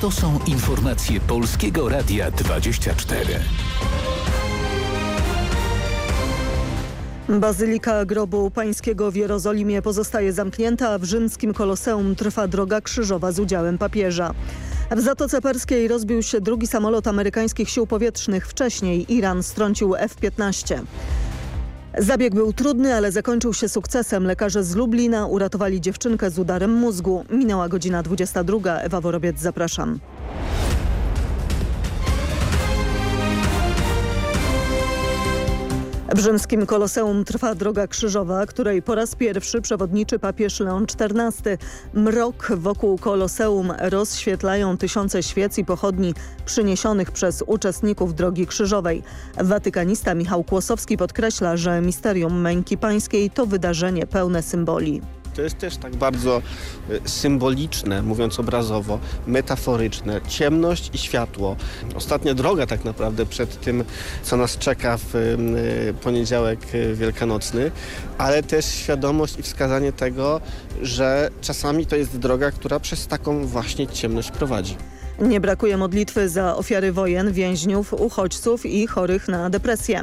To są informacje Polskiego Radia 24. Bazylika Grobu Pańskiego w Jerozolimie pozostaje zamknięta, a w rzymskim koloseum trwa droga krzyżowa z udziałem papieża. W Zatoce Perskiej rozbił się drugi samolot amerykańskich sił powietrznych. Wcześniej Iran strącił F-15. Zabieg był trudny, ale zakończył się sukcesem. Lekarze z Lublina uratowali dziewczynkę z udarem mózgu. Minęła godzina 22. Ewa Worobiec, zapraszam. W rzymskim koloseum trwa droga krzyżowa, której po raz pierwszy przewodniczy papież Leon XIV. Mrok wokół koloseum rozświetlają tysiące świec i pochodni przyniesionych przez uczestników drogi krzyżowej. Watykanista Michał Kłosowski podkreśla, że misterium męki pańskiej to wydarzenie pełne symboli. To jest też tak bardzo y, symboliczne, mówiąc obrazowo, metaforyczne. Ciemność i światło. Ostatnia droga tak naprawdę przed tym, co nas czeka w y, poniedziałek y, wielkanocny, ale też świadomość i wskazanie tego, że czasami to jest droga, która przez taką właśnie ciemność prowadzi. Nie brakuje modlitwy za ofiary wojen, więźniów, uchodźców i chorych na depresję.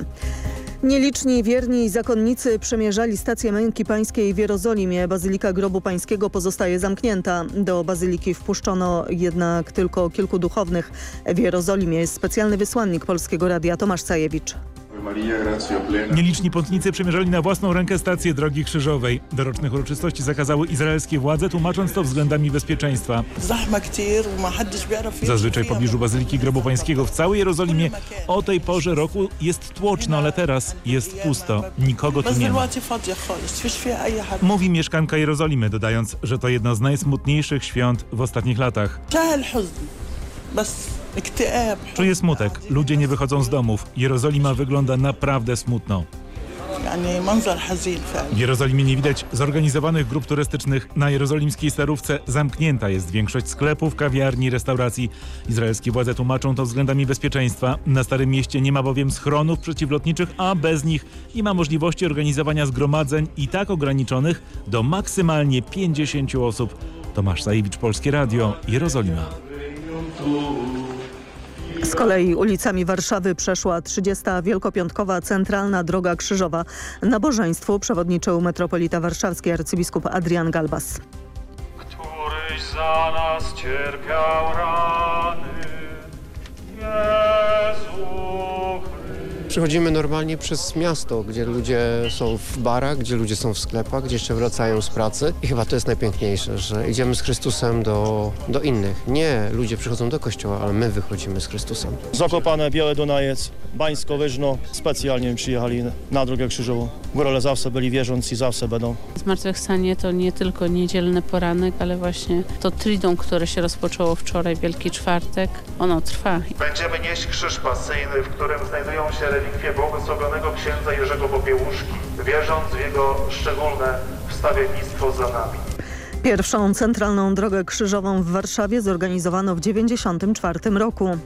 Nieliczni wierni zakonnicy przemierzali stację Męki Pańskiej w Jerozolimie. Bazylika Grobu Pańskiego pozostaje zamknięta. Do bazyliki wpuszczono jednak tylko kilku duchownych. W Jerozolimie jest specjalny wysłannik Polskiego Radia Tomasz Cajewicz. Nieliczni pątnicy przemierzali na własną rękę stację Drogi Krzyżowej. Dorocznych uroczystości zakazały izraelskie władze, tłumacząc to względami bezpieczeństwa. Zazwyczaj w pobliżu Bazyliki Grobu Pańskiego w całej Jerozolimie o tej porze roku jest tłoczno, ale teraz jest pusto. Nikogo tu nie ma. Mówi mieszkanka Jerozolimy, dodając, że to jedno z najsmutniejszych świąt w ostatnich latach. Czuję smutek. Ludzie nie wychodzą z domów. Jerozolima wygląda naprawdę smutno. W Jerozolimie nie widać zorganizowanych grup turystycznych. Na jerozolimskiej starówce zamknięta jest większość sklepów, kawiarni, restauracji. Izraelskie władze tłumaczą to względami bezpieczeństwa. Na Starym Mieście nie ma bowiem schronów przeciwlotniczych, a bez nich nie ma możliwości organizowania zgromadzeń i tak ograniczonych do maksymalnie 50 osób. Tomasz Sajewicz, Polskie Radio, Jerozolima. Z kolei ulicami Warszawy przeszła 30. Wielkopiątkowa Centralna Droga Krzyżowa. Nabożeństwu przewodniczył metropolita warszawski arcybiskup Adrian Galbas. Któryś za nas cierpiał rany, Jezu Przechodzimy normalnie przez miasto, gdzie ludzie są w barach, gdzie ludzie są w sklepach, gdzie jeszcze wracają z pracy. I chyba to jest najpiękniejsze, że idziemy z Chrystusem do, do innych. Nie ludzie przychodzą do kościoła, ale my wychodzimy z Chrystusem. Zakopane, Białe Dunajec, Bańsko, Wyżno. Specjalnie przyjechali na drogę krzyżową. Górale zawsze byli wierzący i zawsze będą. Zmartwychwstanie to nie tylko niedzielny poranek, ale właśnie to triduum, które się rozpoczęło wczoraj, Wielki Czwartek, ono trwa. Będziemy nieść krzyż pasyjny, w którym znajdują się relikwie błogosławionego księdza Jerzego Popiełuszki, wierząc w jego szczególne wstawiennictwo za nami. Pierwszą centralną drogę krzyżową w Warszawie zorganizowano w 1994 roku.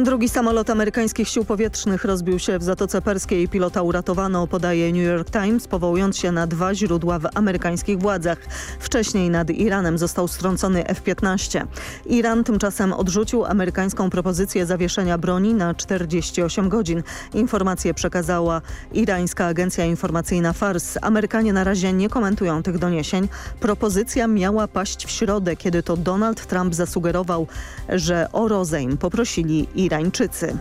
Drugi samolot amerykańskich sił powietrznych rozbił się w Zatoce Perskiej. Pilota uratowano, podaje New York Times, powołując się na dwa źródła w amerykańskich władzach. Wcześniej nad Iranem został strącony F-15. Iran tymczasem odrzucił amerykańską propozycję zawieszenia broni na 48 godzin. Informację przekazała irańska agencja informacyjna FARS. Amerykanie na razie nie komentują tych doniesień. Propozycja miała paść w środę, kiedy to Donald Trump zasugerował, że o rozejm poprosili Irańczycy. Irańczycy.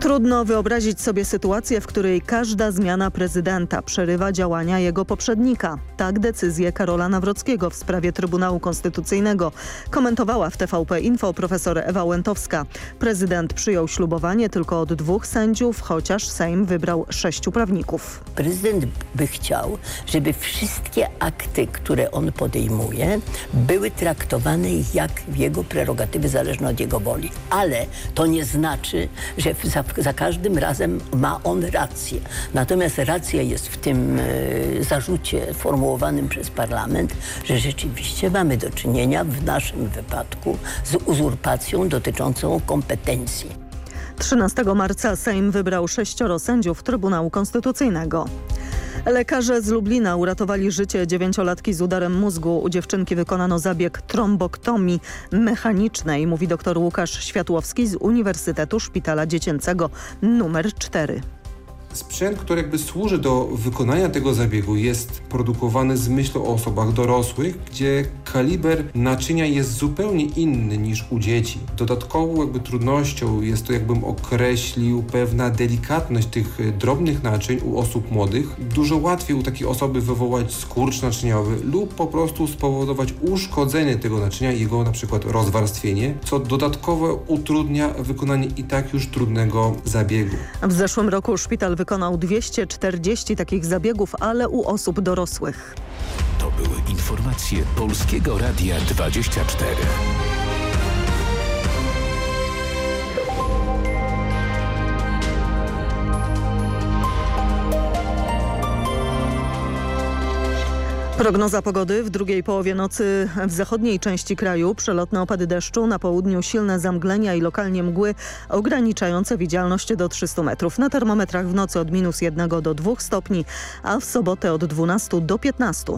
Trudno wyobrazić sobie sytuację, w której każda zmiana prezydenta przerywa działania jego poprzednika. Tak decyzję Karola Nawrockiego w sprawie Trybunału Konstytucyjnego komentowała w TVP Info profesor Ewa Łętowska. Prezydent przyjął ślubowanie tylko od dwóch sędziów, chociaż Sejm wybrał sześciu prawników. Prezydent by chciał, żeby wszystkie akty, które on podejmuje, były traktowane jak jego prerogatywy zależne od jego woli. Ale to nie znaczy, że za za każdym razem ma on rację. Natomiast racja jest w tym e, zarzucie formułowanym przez parlament, że rzeczywiście mamy do czynienia w naszym wypadku z uzurpacją dotyczącą kompetencji. 13 marca Sejm wybrał sześcioro sędziów Trybunału Konstytucyjnego. Lekarze z Lublina uratowali życie dziewięciolatki z udarem mózgu. U dziewczynki wykonano zabieg tromboktomii mechanicznej, mówi dr Łukasz Światłowski z Uniwersytetu Szpitala Dziecięcego nr 4. Sprzęt, który jakby służy do wykonania tego zabiegu jest produkowany z myślą o osobach dorosłych, gdzie kaliber naczynia jest zupełnie inny niż u dzieci. Dodatkową jakby trudnością jest to, jakbym określił, pewna delikatność tych e, drobnych naczyń u osób młodych. Dużo łatwiej u takiej osoby wywołać skurcz naczyniowy lub po prostu spowodować uszkodzenie tego naczynia jego na przykład rozwarstwienie, co dodatkowo utrudnia wykonanie i tak już trudnego zabiegu. W zeszłym roku szpital wykonał 240 takich zabiegów, ale u osób dorosłych. To były informacje Polskiego Radia 24. Prognoza pogody w drugiej połowie nocy w zachodniej części kraju przelotne opady deszczu, na południu silne zamglenia i lokalnie mgły ograniczające widzialność do 300 metrów. Na termometrach w nocy od minus 1 do 2 stopni, a w sobotę od 12 do 15.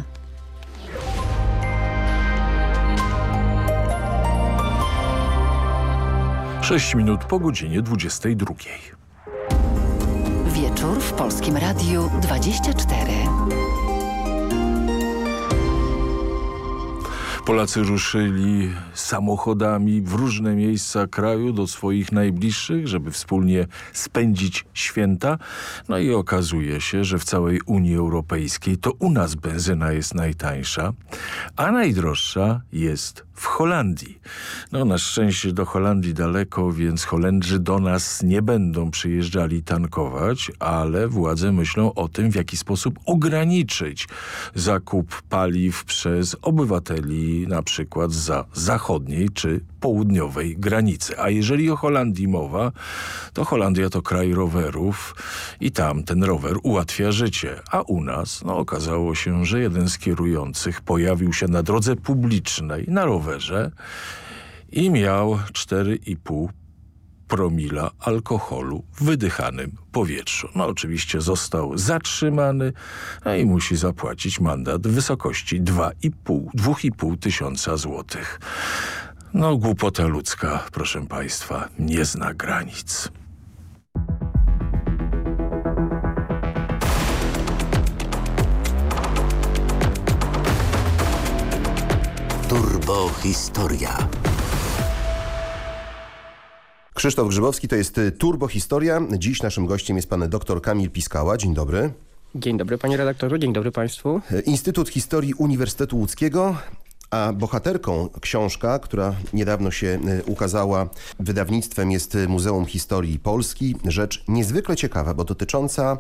Sześć minut po godzinie 22. Wieczór w Polskim Radiu 24. Polacy ruszyli samochodami w różne miejsca kraju do swoich najbliższych, żeby wspólnie spędzić święta. No i okazuje się, że w całej Unii Europejskiej to u nas benzyna jest najtańsza, a najdroższa jest w Holandii. No na szczęście do Holandii daleko, więc Holendrzy do nas nie będą przyjeżdżali tankować, ale władze myślą o tym, w jaki sposób ograniczyć zakup paliw przez obywateli na przykład za zachodniej czy południowej granicy. A jeżeli o Holandii mowa, to Holandia to kraj rowerów i tam ten rower ułatwia życie. A u nas no, okazało się, że jeden z kierujących pojawił się na drodze publicznej na rowerze i miał 4,5 promila alkoholu w wydychanym powietrzu. No oczywiście został zatrzymany a i musi zapłacić mandat w wysokości 2,5 2,5 tysiąca złotych. No głupota ludzka, proszę państwa, nie zna granic. Turbo Historia. Krzysztof Grzybowski to jest Turbo Historia. Dziś naszym gościem jest pan dr Kamil Piskała. Dzień dobry. Dzień dobry panie redaktorze, dzień dobry państwu. Instytut Historii Uniwersytetu Łódzkiego, a bohaterką książka, która niedawno się ukazała wydawnictwem jest Muzeum Historii Polski. Rzecz niezwykle ciekawa, bo dotycząca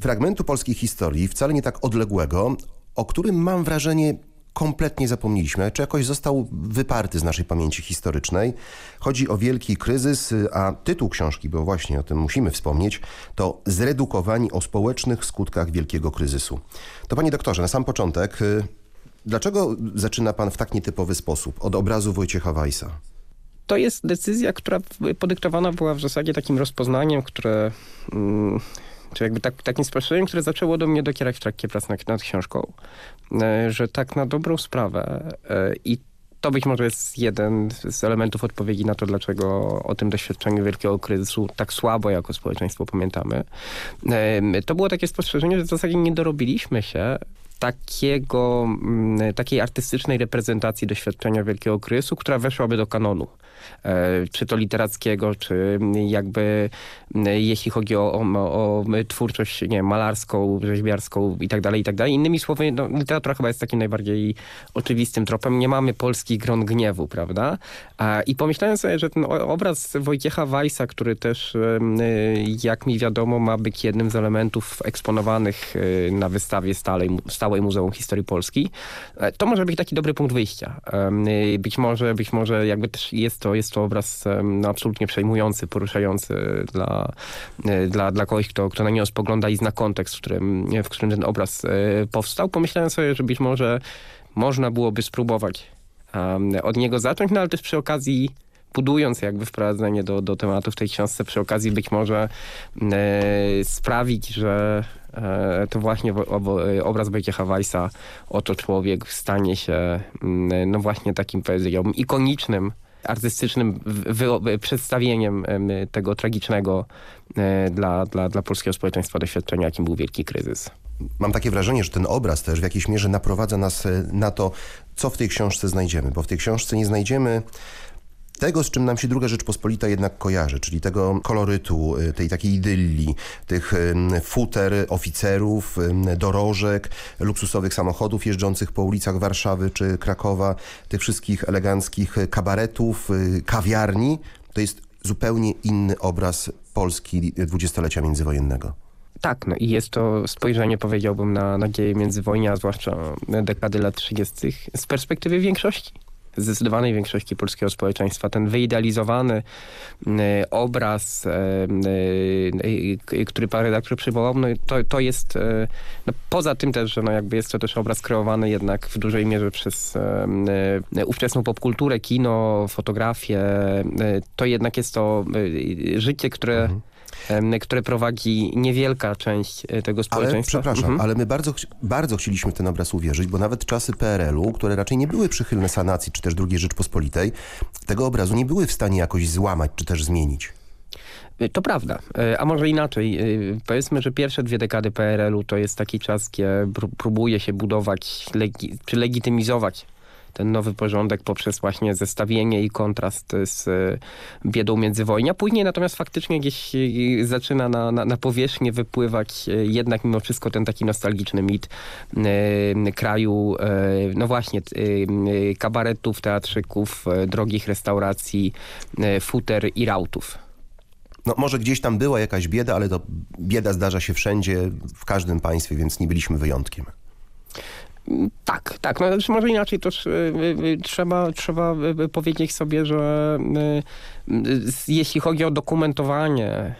fragmentu polskiej historii, wcale nie tak odległego, o którym mam wrażenie kompletnie zapomnieliśmy, czy jakoś został wyparty z naszej pamięci historycznej. Chodzi o wielki kryzys, a tytuł książki, bo właśnie o tym musimy wspomnieć, to Zredukowani o społecznych skutkach wielkiego kryzysu. To panie doktorze, na sam początek, dlaczego zaczyna pan w tak nietypowy sposób od obrazu Wojciecha Weissa? To jest decyzja, która podyktowana była w zasadzie takim rozpoznaniem, które... Mm, czy jakby tak, takim spostrzeżeniem, które zaczęło do mnie docierać w trakcie prac nad, nad książką, że tak na dobrą sprawę i to być może jest jeden z elementów odpowiedzi na to, dlaczego o tym doświadczeniu wielkiego kryzysu tak słabo jako społeczeństwo pamiętamy. To było takie spostrzeżenie, że w zasadzie nie dorobiliśmy się takiego, takiej artystycznej reprezentacji doświadczenia wielkiego kryzysu, która weszłaby do kanonu. Czy to literackiego, czy jakby jeśli chodzi o, o, o twórczość nie malarską, rzeźbiarską i tak dalej, i tak dalej. Innymi słowy, no, literatura chyba jest takim najbardziej oczywistym tropem. Nie mamy polskich gron gniewu, prawda? I pomyślałem sobie, że ten obraz Wojciecha Weissa, który też, jak mi wiadomo, ma być jednym z elementów eksponowanych na wystawie stałej, stałej Muzeum Historii Polski, to może być taki dobry punkt wyjścia. Być może, być może jakby też jest to, jest to obraz no, absolutnie przejmujący, poruszający dla, dla, dla kogoś, kto, kto na niego spogląda i zna kontekst, w którym, w którym ten obraz powstał. Pomyślałem sobie, że być może można byłoby spróbować od niego zacząć, no ale też przy okazji budując jakby wprowadzenie do, do tematu w tej książce, przy okazji być może e, sprawić, że e, to właśnie obraz Wojciecha Weissa, oto człowiek stanie się mm, no właśnie takim powiedziałbym ikonicznym artystycznym przedstawieniem tego tragicznego e, dla, dla, dla polskiego społeczeństwa doświadczenia, jakim był wielki kryzys. Mam takie wrażenie, że ten obraz też w jakiejś mierze naprowadza nas e, na to, co w tej książce znajdziemy, bo w tej książce nie znajdziemy tego, z czym nam się druga Rzeczpospolita jednak kojarzy, czyli tego kolorytu, y, tej takiej idylli, tych futer oficerów, dorożek, luksusowych samochodów jeżdżących po ulicach Warszawy czy Krakowa, tych wszystkich eleganckich kabaretów, y, kawiarni. To jest zupełnie inny obraz Polski dwudziestolecia międzywojennego. Tak, no i jest to spojrzenie, powiedziałbym, na, na dzieje międzywojnia, zwłaszcza dekady lat 30. z perspektywy większości zdecydowanej większości polskiego społeczeństwa. Ten wyidealizowany y, obraz, y, y, który pan redaktor przywołał, no to, to jest no poza tym też, że no jakby jest to też obraz kreowany jednak w dużej mierze przez ówczesną popkulturę, kino, fotografię, to jednak jest to życie, które mhm które prowadzi niewielka część e, tego społeczeństwa. Ale przepraszam, mhm. ale my bardzo, bardzo chcieliśmy w ten obraz uwierzyć, bo nawet czasy PRL-u, które raczej nie były przychylne sanacji, czy też II Rzeczpospolitej, tego obrazu nie były w stanie jakoś złamać, czy też zmienić. E, to prawda, e, a może inaczej. Powiedzmy, że pierwsze dwie dekady PRL-u to jest taki czas, kiedy próbuje się budować, legi czy legitymizować ten nowy porządek poprzez właśnie zestawienie i kontrast z e, biedą międzywojnia. Później natomiast faktycznie gdzieś e, zaczyna na, na, na powierzchnię wypływać e, jednak mimo wszystko ten taki nostalgiczny mit kraju, no właśnie, kabaretów, teatrzyków, drogich restauracji, futer i rautów. No może gdzieś tam była jakaś bieda, ale to bieda zdarza się wszędzie, w każdym państwie, więc nie byliśmy wyjątkiem. Tak, tak. No, znaczy może inaczej też y, y, trzeba, trzeba powiedzieć sobie, że y, jeśli chodzi o dokumentowanie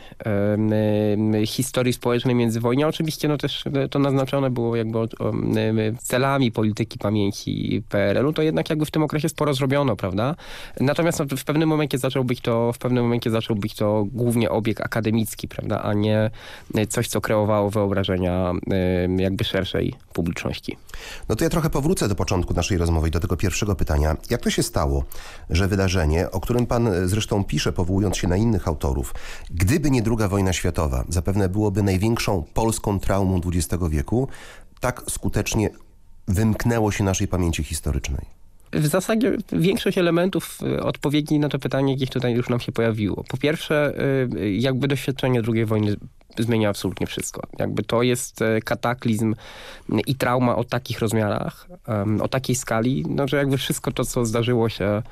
historii społecznej międzywojnia, oczywiście no też to naznaczone było jakby celami polityki pamięci PRL-u, to jednak jakby w tym okresie sporo zrobiono, prawda? Natomiast no, w pewnym momencie zaczął być to, w pewnym momencie zaczął być to głównie obieg akademicki, prawda, a nie coś, co kreowało wyobrażenia jakby szerszej publiczności. No to ja trochę powrócę do początku naszej rozmowy i do tego pierwszego pytania. Jak to się stało, że wydarzenie, o którym pan zresztą pisze, powołując się na innych autorów, gdyby nie druga wojna światowa, zapewne byłoby największą polską traumą XX wieku, tak skutecznie wymknęło się naszej pamięci historycznej? W zasadzie większość elementów y, odpowiedzi na to pytanie gdzieś tutaj już nam się pojawiło. Po pierwsze, y, jakby doświadczenie II wojny zmienia absolutnie wszystko. Jakby to jest e, kataklizm i trauma o takich rozmiarach, o takiej skali, no, że jakby wszystko to, co zdarzyło się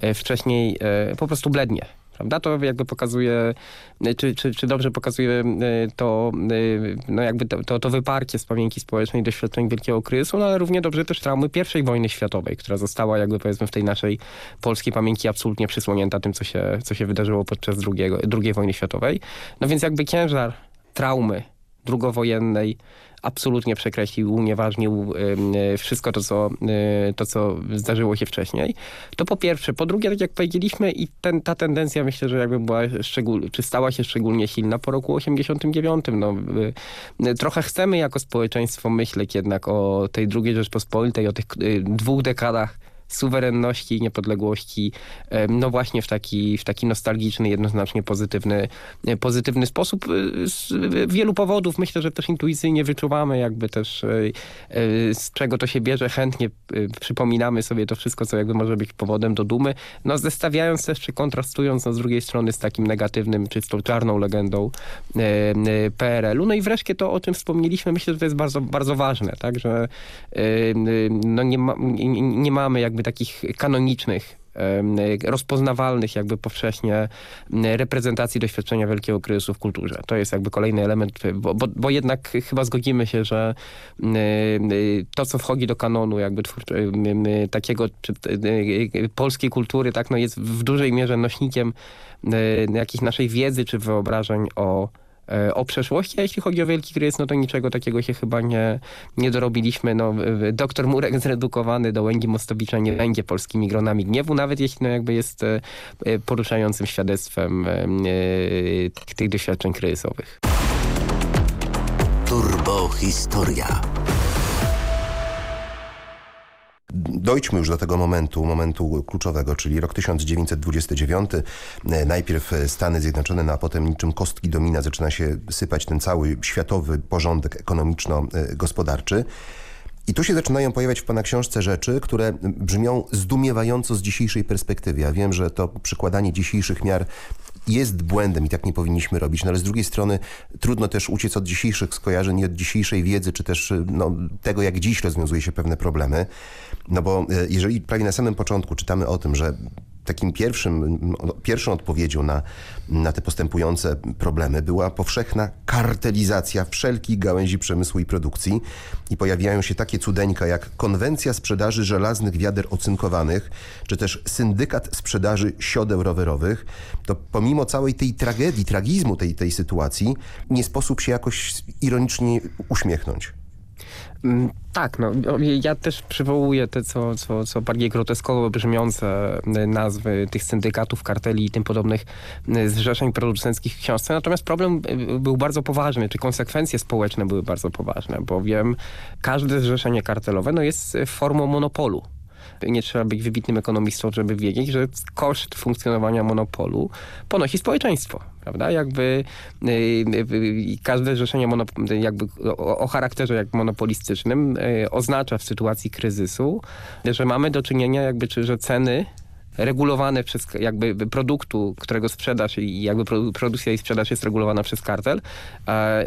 e, wcześniej e, po prostu blednie. Prawda? To jakby pokazuje, czy, czy, czy dobrze pokazuje to, no jakby to, to, to wyparcie z pamięci społecznej doświadczeń wielkiego kryzysu, no ale równie dobrze też traumy pierwszej wojny światowej, która została jakby powiedzmy w tej naszej polskiej pamięci absolutnie przysłonięta tym, co się, co się wydarzyło podczas drugiego, II wojny światowej. No więc jakby ciężar traumy drugowojennej absolutnie przekreślił, unieważnił wszystko to co, y, to, co zdarzyło się wcześniej. To po pierwsze. Po drugie, tak jak powiedzieliśmy, i ten, ta tendencja myślę, że jakby była szczególnie, czy stała się szczególnie silna po roku 89. No, y, trochę chcemy jako społeczeństwo myśleć jednak o tej drugiej Rzeczpospolitej, o tych y, dwóch dekadach suwerenności i niepodległości, no właśnie w taki, w taki nostalgiczny, jednoznacznie pozytywny, e, pozytywny sposób. E, z wielu powodów myślę, że też intuicyjnie wyczuwamy jakby też e, z czego to się bierze. Chętnie przypominamy sobie to wszystko, co jakby może być powodem do dumy. No zestawiając też, czy kontrastując no, z drugiej strony z takim negatywnym, czy z tą czarną legendą PRL-u. No i wreszcie to, o czym wspomnieliśmy, myślę, że to jest bardzo, bardzo ważne, tak, że no nie, ma, nie, nie mamy jakby jakby takich kanonicznych rozpoznawalnych jakby powszechnie reprezentacji doświadczenia wielkiego kryzysu w kulturze. To jest jakby kolejny element, bo, bo, bo jednak chyba zgodzimy się, że to, co wchodzi do kanonu jakby takiego czy, polskiej kultury, tak, no jest w dużej mierze nośnikiem jakiejś naszej wiedzy czy wyobrażeń o E, o przeszłości, a jeśli chodzi o Wielki Kryzys, no to niczego takiego się chyba nie, nie dorobiliśmy. No, doktor Murek zredukowany do Łęgi Mostowicza nie będzie polskimi gronami gniewu, nawet jeśli no jakby jest e, poruszającym świadectwem e, tych doświadczeń kryzysowych. Turbo Historia. Dojdźmy już do tego momentu, momentu kluczowego, czyli rok 1929. Najpierw Stany Zjednoczone, no a potem niczym kostki domina zaczyna się sypać ten cały światowy porządek ekonomiczno-gospodarczy. I tu się zaczynają pojawiać w Pana książce rzeczy, które brzmią zdumiewająco z dzisiejszej perspektywy. Ja wiem, że to przykładanie dzisiejszych miar jest błędem i tak nie powinniśmy robić, no ale z drugiej strony trudno też uciec od dzisiejszych skojarzeń i od dzisiejszej wiedzy, czy też no, tego, jak dziś rozwiązuje się pewne problemy. No bo jeżeli prawie na samym początku czytamy o tym, że takim pierwszym, pierwszą odpowiedzią na, na te postępujące problemy była powszechna kartelizacja wszelkich gałęzi przemysłu i produkcji i pojawiają się takie cudeńka jak konwencja sprzedaży żelaznych wiader ocynkowanych, czy też syndykat sprzedaży siodeł rowerowych, to pomimo całej tej tragedii, tragizmu tej, tej sytuacji, nie sposób się jakoś ironicznie uśmiechnąć. Tak, no ja też przywołuję te co, co, co bardziej groteskowo brzmiące nazwy tych syndykatów, karteli i tym podobnych zrzeszeń producenckich w książce. Natomiast problem był bardzo poważny, czy konsekwencje społeczne były bardzo poważne, bowiem każde zrzeszenie kartelowe no, jest formą monopolu. Nie trzeba być wybitnym ekonomistą, żeby wiedzieć, że koszt funkcjonowania monopolu ponosi społeczeństwo. Prawda? Jakby y, y, każde zrzeszenie jakby o, o, charakterze jak monopolistycznym y, oznacza w sytuacji kryzysu, że mamy do czynienia jakby, czy że ceny regulowane przez jakby produktu, którego sprzedaż i jakby produkcja i sprzedaż jest regulowana przez kartel,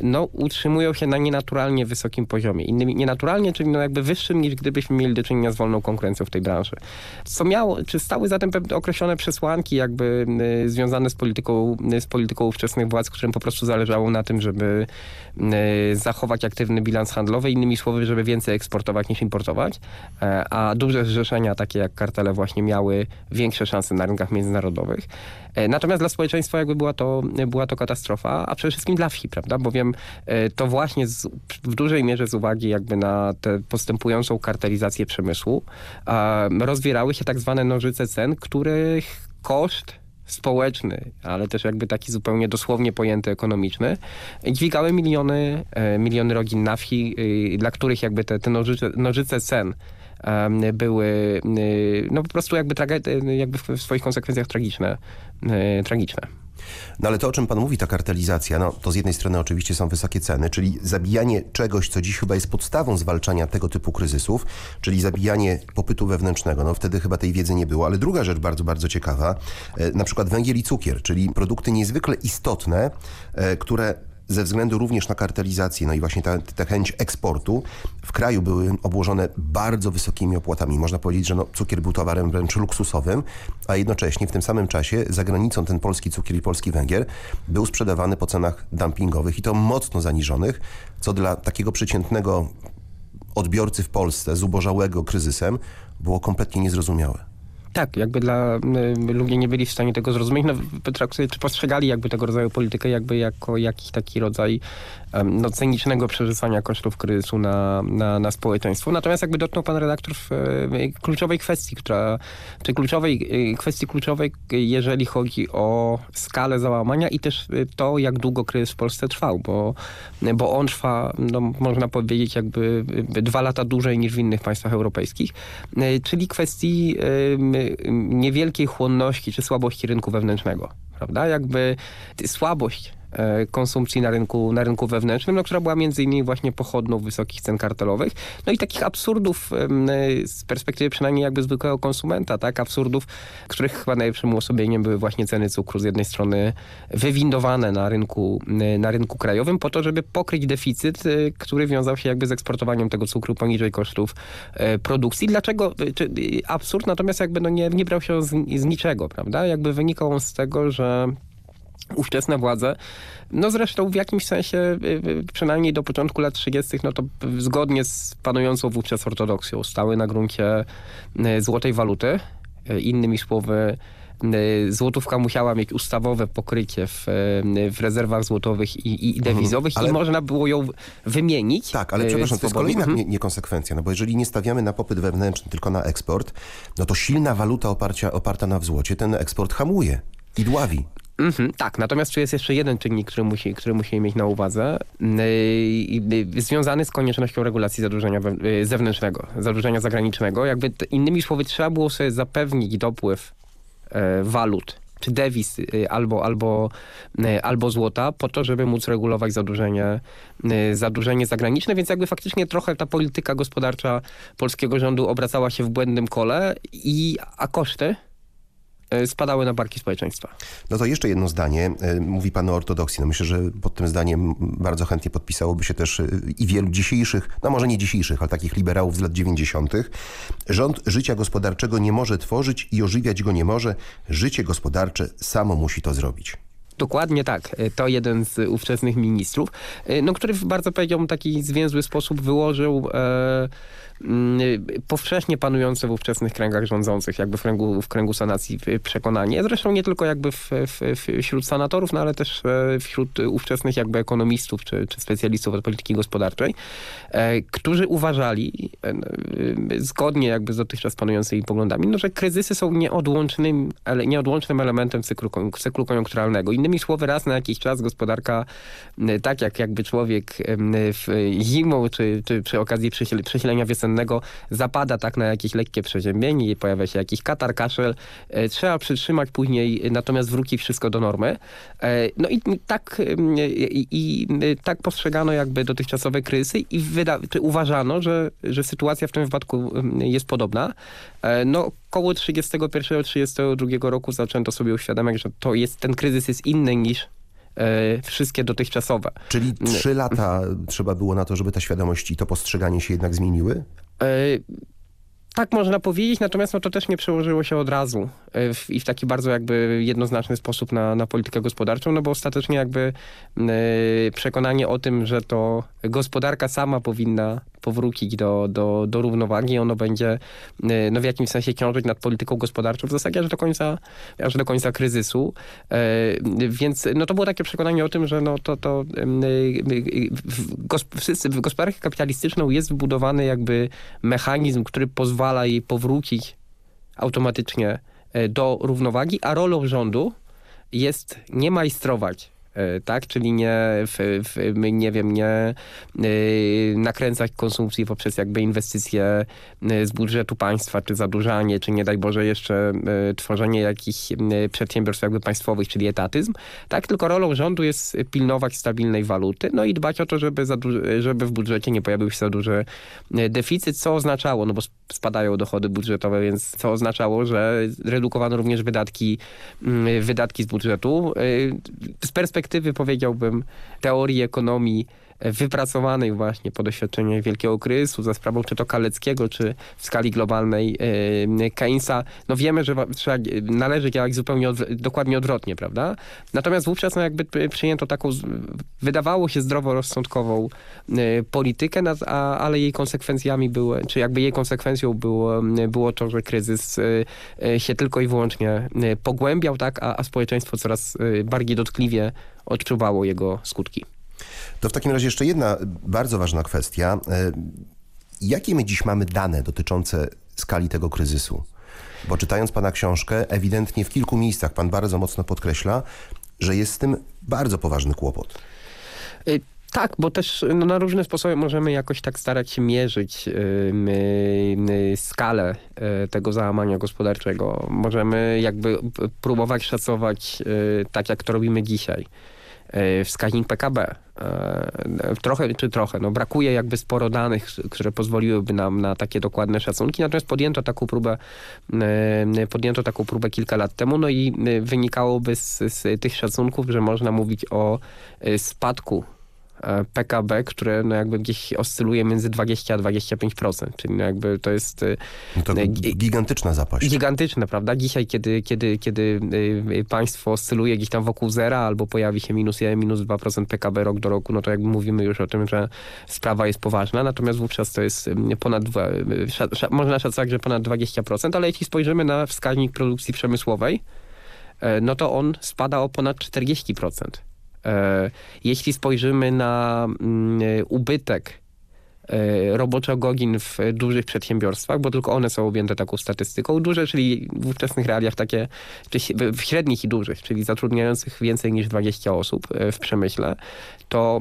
no utrzymują się na nienaturalnie wysokim poziomie. Innymi nienaturalnie, czyli no jakby wyższym niż gdybyśmy mieli do czynienia z wolną konkurencją w tej branży. Co miało, czy stały za tym określone przesłanki jakby związane z polityką, z polityką ówczesnych władz, którym po prostu zależało na tym, żeby zachować aktywny bilans handlowy, innymi słowy, żeby więcej eksportować niż importować, e, a duże zrzeszenia takie jak kartele właśnie miały większe szanse na rynkach międzynarodowych. E, natomiast dla społeczeństwa jakby była to, była to katastrofa, a przede wszystkim dla wsi, prawda? Bowiem e, to właśnie z, w dużej mierze z uwagi jakby na tę postępującą kartelizację przemysłu rozwierały się tak zwane nożyce cen, których koszt społeczny, ale też jakby taki zupełnie dosłownie pojęty ekonomiczny, dźwigały miliony, e, miliony rodzin na wsi, dla których jakby te, te nożyce, nożyce cen były y, no po prostu jakby, jakby w swoich konsekwencjach tragiczne. Y, tragiczne. No ale to, o czym pan mówi, ta kartelizacja, no to z jednej strony oczywiście są wysokie ceny, czyli zabijanie czegoś, co dziś chyba jest podstawą zwalczania tego typu kryzysów, czyli zabijanie popytu wewnętrznego. No wtedy chyba tej wiedzy nie było, ale druga rzecz bardzo, bardzo ciekawa, e, na przykład węgiel i cukier, czyli produkty niezwykle istotne, e, które ze względu również na kartelizację, no i właśnie tę chęć eksportu, w kraju były obłożone bardzo wysokimi opłatami. Można powiedzieć, że no, cukier był towarem wręcz luksusowym, a jednocześnie w tym samym czasie za granicą ten polski cukier i polski węgiel był sprzedawany po cenach dumpingowych i to mocno zaniżonych, co dla takiego przeciętnego odbiorcy w Polsce, zubożałego kryzysem, było kompletnie niezrozumiałe. Tak, jakby dla y, ludzie nie byli w stanie tego zrozumieć, no, postrzegali jakby tego rodzaju politykę jakby jako jakiś taki rodzaj no, cynicznego przerzucania kosztów kryzysu na, na, na społeczeństwo. Natomiast jakby dotknął pan redaktor w y, kluczowej kwestii, która, czy kluczowej, y, kwestii kluczowej, jeżeli chodzi o skalę załamania i też to, jak długo kryzys w Polsce trwał, bo, bo on trwa, no, można powiedzieć, jakby dwa lata dłużej niż w innych państwach europejskich, czyli kwestii niewielkiej chłonności czy słabości rynku wewnętrznego. Prawda? Jakby słabość konsumpcji na rynku, na rynku wewnętrznym, no, która była między innymi właśnie pochodną wysokich cen kartelowych. No i takich absurdów e, z perspektywy przynajmniej jakby zwykłego konsumenta, tak? Absurdów, których chyba najlepszym uosobieniem były właśnie ceny cukru z jednej strony wywindowane na rynku, e, na rynku krajowym po to, żeby pokryć deficyt, który wiązał się jakby z eksportowaniem tego cukru poniżej kosztów produkcji. Dlaczego? Absurd natomiast jakby no nie, nie brał się z, z niczego, prawda? Jakby wynikał on z tego, że ówczesne władze, no zresztą w jakimś sensie, y, y, przynajmniej do początku lat 30., no to zgodnie z panującą wówczas ortodoksją, stały na gruncie y, złotej waluty. Innymi słowy, złotówka musiała mieć ustawowe pokrycie w, w rezerwach złotowych i, i mhm. dewizowych ale... i można było ją wymienić. Tak, ale przepraszam, to jest kolejna mhm. niekonsekwencja, no bo jeżeli nie stawiamy na popyt wewnętrzny, tylko na eksport, no to silna waluta oparcia, oparta na wzłocie ten eksport hamuje i dławi. Mhm, tak, natomiast tu jest jeszcze jeden czynnik, który, musi, który mieć na uwadze, yy, związany z koniecznością regulacji zadłużenia yy, zewnętrznego, zadłużenia zagranicznego. Jakby innymi słowy, trzeba było sobie zapewnić dopływ yy, walut czy dewiz albo, albo, albo złota po to, żeby móc regulować zadłużenie, zadłużenie zagraniczne, więc jakby faktycznie trochę ta polityka gospodarcza polskiego rządu obracała się w błędnym kole, i, a koszty spadały na barki społeczeństwa. No to jeszcze jedno zdanie. E, mówi pan o ortodoksji. No myślę, że pod tym zdaniem bardzo chętnie podpisałoby się też e, i wielu dzisiejszych, no może nie dzisiejszych, ale takich liberałów z lat 90. Rząd życia gospodarczego nie może tworzyć i ożywiać go nie może. Życie gospodarcze samo musi to zrobić. Dokładnie tak. To jeden z ówczesnych ministrów, no, który w bardzo, powiedziałbym, taki zwięzły sposób wyłożył e, powszechnie panujące w ówczesnych kręgach rządzących, jakby w kręgu, w kręgu sanacji przekonanie. Zresztą nie tylko jakby w, w, wśród senatorów, no ale też e, wśród ówczesnych jakby ekonomistów czy, czy specjalistów od polityki gospodarczej, e, którzy uważali, e, zgodnie jakby z dotychczas panującymi poglądami, no, że kryzysy są nieodłącznym, nieodłącznym elementem cyklu, cyklu koniunkturalnego. Innymi słowy, raz na jakiś czas gospodarka, tak jak jakby człowiek w zimą czy, czy przy okazji przesilenia wiosennego zapada tak na jakieś lekkie przeziębienie, pojawia się jakiś katar, kaszel. E, trzeba przytrzymać później, natomiast wróci wszystko do normy. E, no i tak, i, i tak postrzegano jakby dotychczasowe kryzysy i wyda, uważano, że, że sytuacja w tym wypadku jest podobna. E, no koło 31-32 roku zaczęto sobie uświadamiać, że to jest, ten kryzys jest inny niż wszystkie dotychczasowe. Czyli trzy lata trzeba było na to, żeby ta świadomość i to postrzeganie się jednak zmieniły? Tak można powiedzieć, natomiast no, to też nie przełożyło się od razu w, i w taki bardzo jakby jednoznaczny sposób na, na politykę gospodarczą, no bo ostatecznie jakby y, przekonanie o tym, że to gospodarka sama powinna powrócić do, do, do równowagi, ono będzie y, no, w jakimś sensie ciążyć nad polityką gospodarczą w zasadzie aż do końca, aż do końca kryzysu. Y, więc no, to było takie przekonanie o tym, że no, to, to w, w gospodarkę kapitalistyczną jest wbudowany jakby mechanizm, który pozwala jej powrócić automatycznie e, do równowagi, a rolą rządu jest nie majstrować tak? Czyli nie, w, w, nie wiem, nie yy, nakręcać konsumpcji poprzez jakby inwestycje e, z budżetu państwa, czy zadłużanie, czy nie daj Boże jeszcze tworzenie jakichś przedsiębiorstw jakby państwowych, czyli etatyzm, tak? Tylko rolą rządu jest pilnować stabilnej waluty, no i dbać o to, żeby, żeby w budżecie nie pojawił się za duży deficyt, co oznaczało, no bo spadają dochody budżetowe, więc co oznaczało, że redukowano również wydatki, wydatki z budżetu. Z perspektywy perspektywy, powiedziałbym, teorii ekonomii wypracowanej właśnie po doświadczeniu wielkiego kryzysu za sprawą czy to Kaleckiego, czy w skali globalnej e, Keynesa, no wiemy, że trzeba, należy działać zupełnie od, dokładnie odwrotnie, prawda? Natomiast wówczas no jakby przyjęto taką, wydawało się zdroworozsądkową e, politykę, a, ale jej konsekwencjami były, czy jakby jej konsekwencją było, było to, że kryzys się tylko i wyłącznie pogłębiał, tak, a, a społeczeństwo coraz bardziej dotkliwie odczuwało jego skutki. To w takim razie jeszcze jedna bardzo ważna kwestia. E, jakie my dziś mamy dane dotyczące skali tego kryzysu? Bo czytając pana książkę, ewidentnie w kilku miejscach pan bardzo mocno podkreśla, że jest z tym bardzo poważny kłopot. E, tak, bo też no, na różne sposoby możemy jakoś tak starać się mierzyć yy, skalę yy, tego załamania gospodarczego. Możemy jakby próbować szacować tak, jak to robimy dzisiaj. E, wskaźnik PKB. E, trochę czy trochę, no brakuje jakby sporo danych, które pozwoliłyby nam na takie dokładne szacunki, natomiast podjęto taką próbę, e, podjęto taką próbę kilka lat temu, no i wynikałoby z, z tych szacunków, że można mówić o spadku PKB, które no jakby gdzieś oscyluje między 20 a 25%, czyli no jakby to jest... E, no to gigantyczna zapaść. Gigantyczna, prawda? Dzisiaj, kiedy, kiedy, kiedy e, państwo oscyluje gdzieś tam wokół zera albo pojawi się minus 1, minus 2% PKB rok do roku, no to jakby mówimy już o tym, że sprawa jest poważna, natomiast wówczas to jest ponad, dwa, można szacować, że ponad 20%, ale jeśli spojrzymy na wskaźnik produkcji przemysłowej, no to on spada o ponad 40%. E, jeśli spojrzymy na mm, ubytek e, roboczo godzin w dużych przedsiębiorstwach, bo tylko one są objęte taką statystyką. Duże, czyli w ówczesnych realiach takie, w średnich i dużych, czyli zatrudniających więcej niż 20 osób e, w przemyśle, to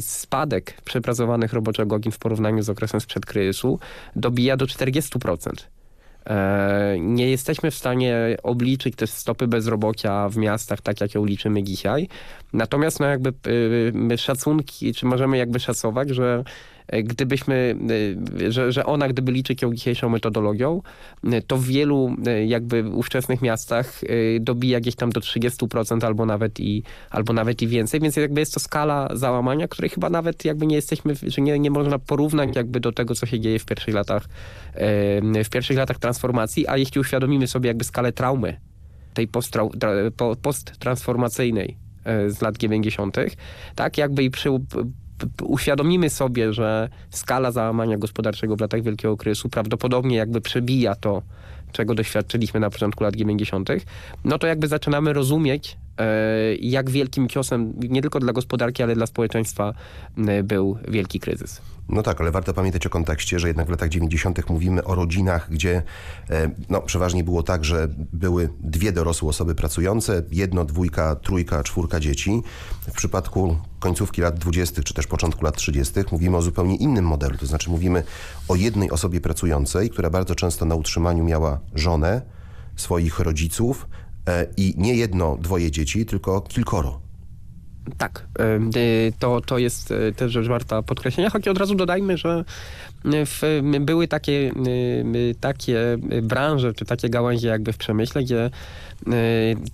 spadek przepracowanych roboczo godzin w porównaniu z okresem sprzed kryzysu dobija do 40%. E, nie jesteśmy w stanie obliczyć też stopy bezrobocia w miastach, tak jak ją liczymy dzisiaj. Natomiast no jakby y, szacunki, czy możemy jakby szacować, że gdybyśmy, e, że, że ona gdyby liczyć ją dzisiejszą metodologią, e, to w wielu jakby ówczesnych miastach dobija gdzieś tam do 30% albo nawet i, albo nawet i więcej, więc jakby jest to skala załamania, której chyba nawet jakby nie jesteśmy, że nie, nie można porównać jakby do tego, co się dzieje w pierwszych latach, w pierwszych latach transformacji, a jeśli uświadomimy sobie jakby skalę traumy, tej post-transformacyjnej z lat 90., tak, jakby i przy uświadomimy sobie, że skala załamania gospodarczego w latach wielkiego kryzysu prawdopodobnie jakby przebija to, czego doświadczyliśmy na początku lat 90., no to jakby zaczynamy rozumieć, e, jak wielkim ciosem nie tylko dla gospodarki, ale dla społeczeństwa był wielki kryzys. No tak, ale warto pamiętać o kontekście, że jednak w latach 90. mówimy o rodzinach, gdzie e, no, przeważnie było tak, że były dwie dorosłe osoby pracujące, jedno, dwójka, trójka, czwórka dzieci. W przypadku końcówki lat 20. czy też początku lat 30. mówimy o zupełnie innym modelu, to znaczy mówimy o jednej osobie pracującej, która bardzo często na utrzymaniu miała żonę, swoich rodziców e, i nie jedno, dwoje dzieci, tylko kilkoro. Tak, y, to, to jest y, też rzecz warta podkreślenia, choć od razu dodajmy, że w, były takie, y, takie branże, czy takie gałęzie jakby w przemyśle, gdzie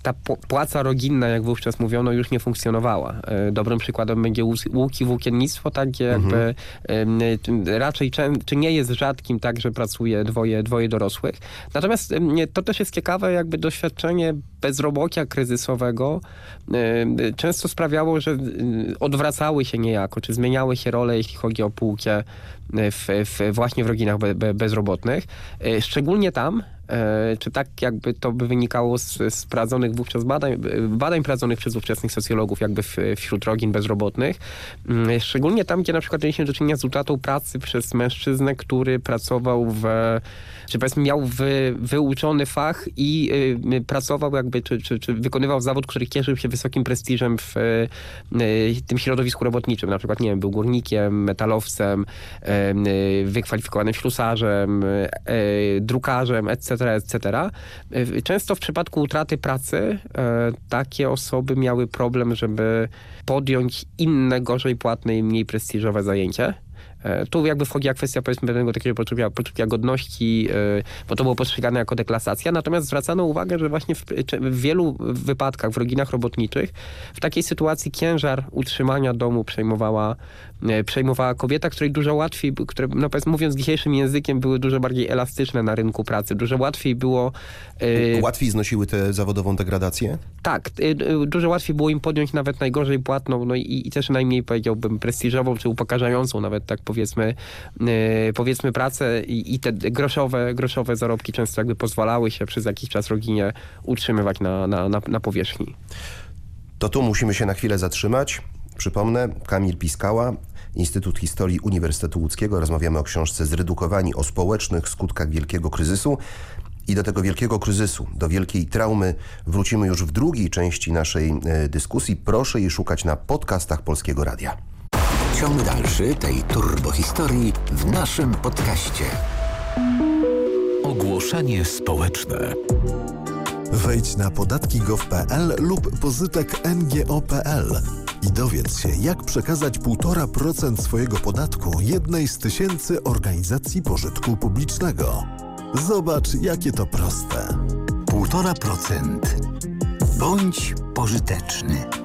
ta płaca rodzinna, jak wówczas mówiono, już nie funkcjonowała. Dobrym przykładem będzie łuki włókiennictwo, tak, gdzie jakby mhm. raczej, czy nie jest rzadkim tak, że pracuje dwoje, dwoje dorosłych. Natomiast to też jest ciekawe jakby doświadczenie bezrobocia kryzysowego często sprawiało, że odwracały się niejako, czy zmieniały się role, jeśli chodzi o półkę w, w właśnie w rodzinach be, be, bezrobotnych. Szczególnie tam, czy tak jakby to by wynikało z, z prowadzonych wówczas badań, badań prowadzonych przez ówczesnych socjologów jakby w, wśród rodzin bezrobotnych. Mm, szczególnie tam, gdzie na przykład mieliśmy do czynienia z utratą pracy przez mężczyznę, który pracował w, czy powiedzmy miał wy, wyuczony fach i y, pracował jakby, czy, czy, czy, wykonywał zawód, który cieszył się wysokim prestiżem w y, tym środowisku robotniczym. Na przykład, nie wiem, był górnikiem, metalowcem, y, wykwalifikowanym ślusarzem, drukarzem, etc etc., Często w przypadku utraty pracy e, takie osoby miały problem, żeby podjąć inne, gorzej płatne i mniej prestiżowe zajęcie. E, tu jakby wchodzi kwestia powiedzmy pewnego takiego poczucia, poczucia godności, e, bo to było postrzegane jako deklasacja, natomiast zwracano uwagę, że właśnie w, w, wielu wypadkach w rodzinach robotniczych w takiej sytuacji ciężar utrzymania domu przejmowała, e, przejmowała kobieta, której dużo łatwiej, które no powiedzmy mówiąc dzisiejszym językiem były dużo bardziej elastyczne na rynku pracy, dużo łatwiej było... Łatwiej znosiły tę zawodową degradację? Tak, dużo łatwiej było im podjąć nawet najgorzej płatną, no i, i też najmniej powiedziałbym prestiżową czy upokarzającą nawet tak powiedzmy, yy, powiedzmy pracę i, i, te groszowe, groszowe zarobki często jakby pozwalały się przez jakiś czas rodzinie utrzymywać na, na, na, na powierzchni. To tu musimy się na chwilę zatrzymać. Przypomnę, Kamil Piskała, Instytut Historii Uniwersytetu Łódzkiego. Rozmawiamy o książce Zredukowani o społecznych skutkach wielkiego kryzysu. I do tego wielkiego kryzysu, do wielkiej traumy wrócimy już w drugiej części naszej e, dyskusji. Proszę jej szukać na podcastach Polskiego Radia. Ciąg dalszy tej turbohistorii w naszym podcaście. Ogłoszenie społeczne. Wejdź na podatki.gov.pl lub pozytek ngo.pl i dowiedz się, jak przekazać 1,5% swojego podatku jednej z tysięcy organizacji pożytku publicznego. Zobacz, jakie to proste. 1,5%. Bądź pożyteczny.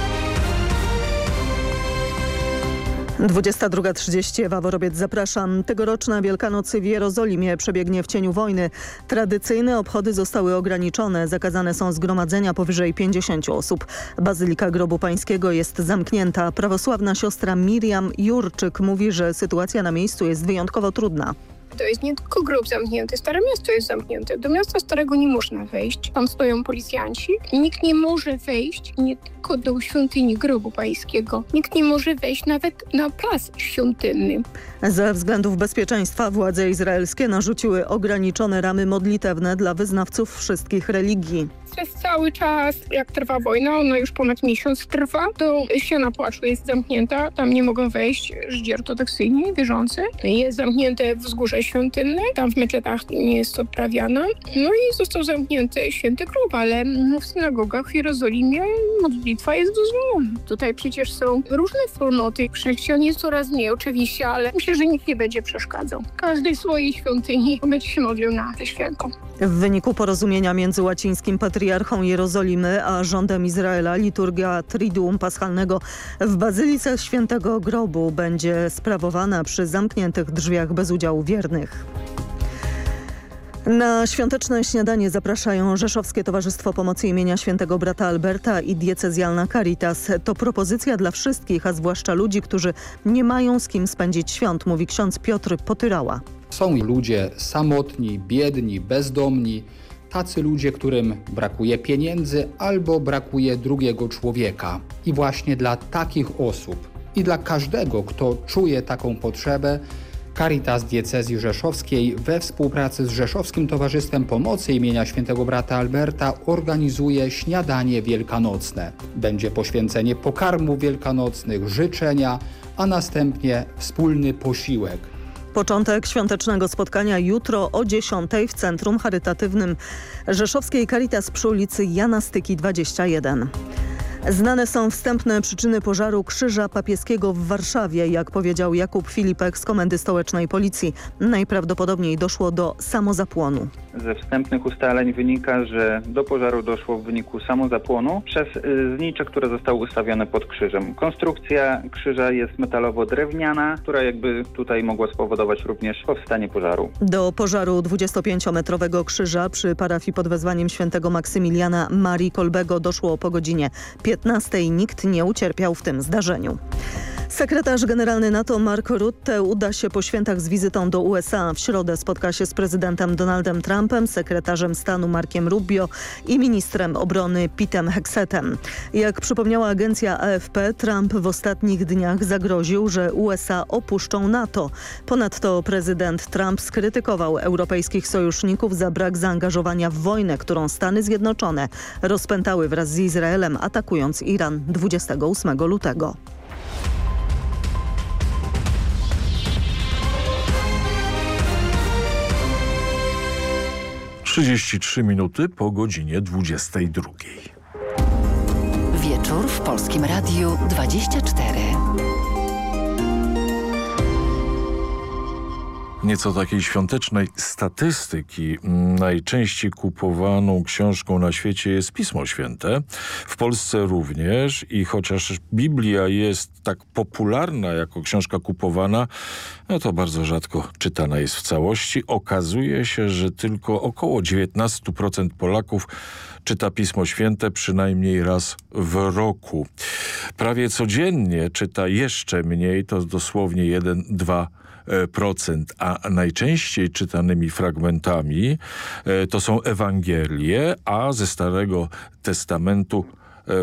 22.30 Ewa Worobiec zapraszam. Tegoroczna Wielkanoc w Jerozolimie przebiegnie w cieniu wojny. Tradycyjne obchody zostały ograniczone. Zakazane są zgromadzenia powyżej 50 osób. Bazylika Grobu Pańskiego jest zamknięta. Prawosławna siostra Miriam Jurczyk mówi, że sytuacja na miejscu jest wyjątkowo trudna. To jest nie tylko grób zamknięty, Stare Miasto jest zamknięte. Do miasta Starego nie można wejść. Tam stoją policjanci. Nikt nie może wejść nie do świątyni grobu pańskiego. Nikt nie może wejść nawet na plac świątynny. Ze względów bezpieczeństwa władze izraelskie narzuciły ograniczone ramy modlitewne dla wyznawców wszystkich religii. Przez cały czas, jak trwa wojna, ona już ponad miesiąc trwa, to ściana płaczu jest zamknięta, tam nie mogą wejść Żydzi ortodoksyjni, wierzący. Jest zamknięte wzgórze świątynne, tam w meczetach nie jest odprawiana. No i został zamknięty święty grób, ale w synagogach w Jerozolimie modlitwa jest dozwolona. Tutaj przecież są różne wspólnoty. Chrześcijan jest coraz mniej oczywiście, ale myślę, że nikt nie będzie przeszkadzał. Każdej swojej świątyni będzie się modlił na tę świętą. W wyniku porozumienia między łacińskim patriarchą Jerozolimy a rządem Izraela liturgia Triduum Paschalnego w Bazylice Świętego Grobu będzie sprawowana przy zamkniętych drzwiach bez udziału wiernych. Na świąteczne śniadanie zapraszają Rzeszowskie Towarzystwo Pomocy imienia Świętego Brata Alberta i diecezjalna Caritas. To propozycja dla wszystkich, a zwłaszcza ludzi, którzy nie mają z kim spędzić świąt, mówi ksiądz Piotr Potyrała. Są ludzie samotni, biedni, bezdomni, tacy ludzie, którym brakuje pieniędzy albo brakuje drugiego człowieka. I właśnie dla takich osób i dla każdego, kto czuje taką potrzebę, Caritas Diecezji Rzeszowskiej we współpracy z Rzeszowskim Towarzystwem Pomocy imienia Świętego Brata Alberta organizuje śniadanie wielkanocne. Będzie poświęcenie pokarmów wielkanocnych, życzenia, a następnie wspólny posiłek. Początek świątecznego spotkania jutro o 10 w Centrum Charytatywnym Rzeszowskiej Caritas przy ulicy Jana Styki 21. Znane są wstępne przyczyny pożaru Krzyża Papieskiego w Warszawie. Jak powiedział Jakub Filipek z Komendy Stołecznej Policji, najprawdopodobniej doszło do samozapłonu. Ze wstępnych ustaleń wynika, że do pożaru doszło w wyniku samozapłonu przez y, znicze, które zostały ustawione pod krzyżem. Konstrukcja krzyża jest metalowo-drewniana, która jakby tutaj mogła spowodować również powstanie pożaru. Do pożaru 25-metrowego krzyża przy parafii pod wezwaniem świętego Maksymiliana Marii Kolbego doszło po godzinie 15. Nikt nie ucierpiał w tym zdarzeniu. Sekretarz generalny NATO Mark Rutte uda się po świętach z wizytą do USA. W środę spotka się z prezydentem Donaldem Trumpem, sekretarzem stanu Markiem Rubio i ministrem obrony Pitem Hexetem. Jak przypomniała agencja AFP, Trump w ostatnich dniach zagroził, że USA opuszczą NATO. Ponadto prezydent Trump skrytykował europejskich sojuszników za brak zaangażowania w wojnę, którą Stany Zjednoczone rozpętały wraz z Izraelem, atakując Iran 28 lutego. 33 minuty po godzinie 22. Wieczór w Polskim Radiu 24. Nieco takiej świątecznej statystyki. Najczęściej kupowaną książką na świecie jest Pismo Święte. W Polsce również i chociaż Biblia jest tak popularna jako książka kupowana, no to bardzo rzadko czytana jest w całości. Okazuje się, że tylko około 19% Polaków czyta Pismo Święte przynajmniej raz w roku. Prawie codziennie czyta jeszcze mniej, to dosłownie 1-2 procent, a najczęściej czytanymi fragmentami to są Ewangelie, a ze Starego Testamentu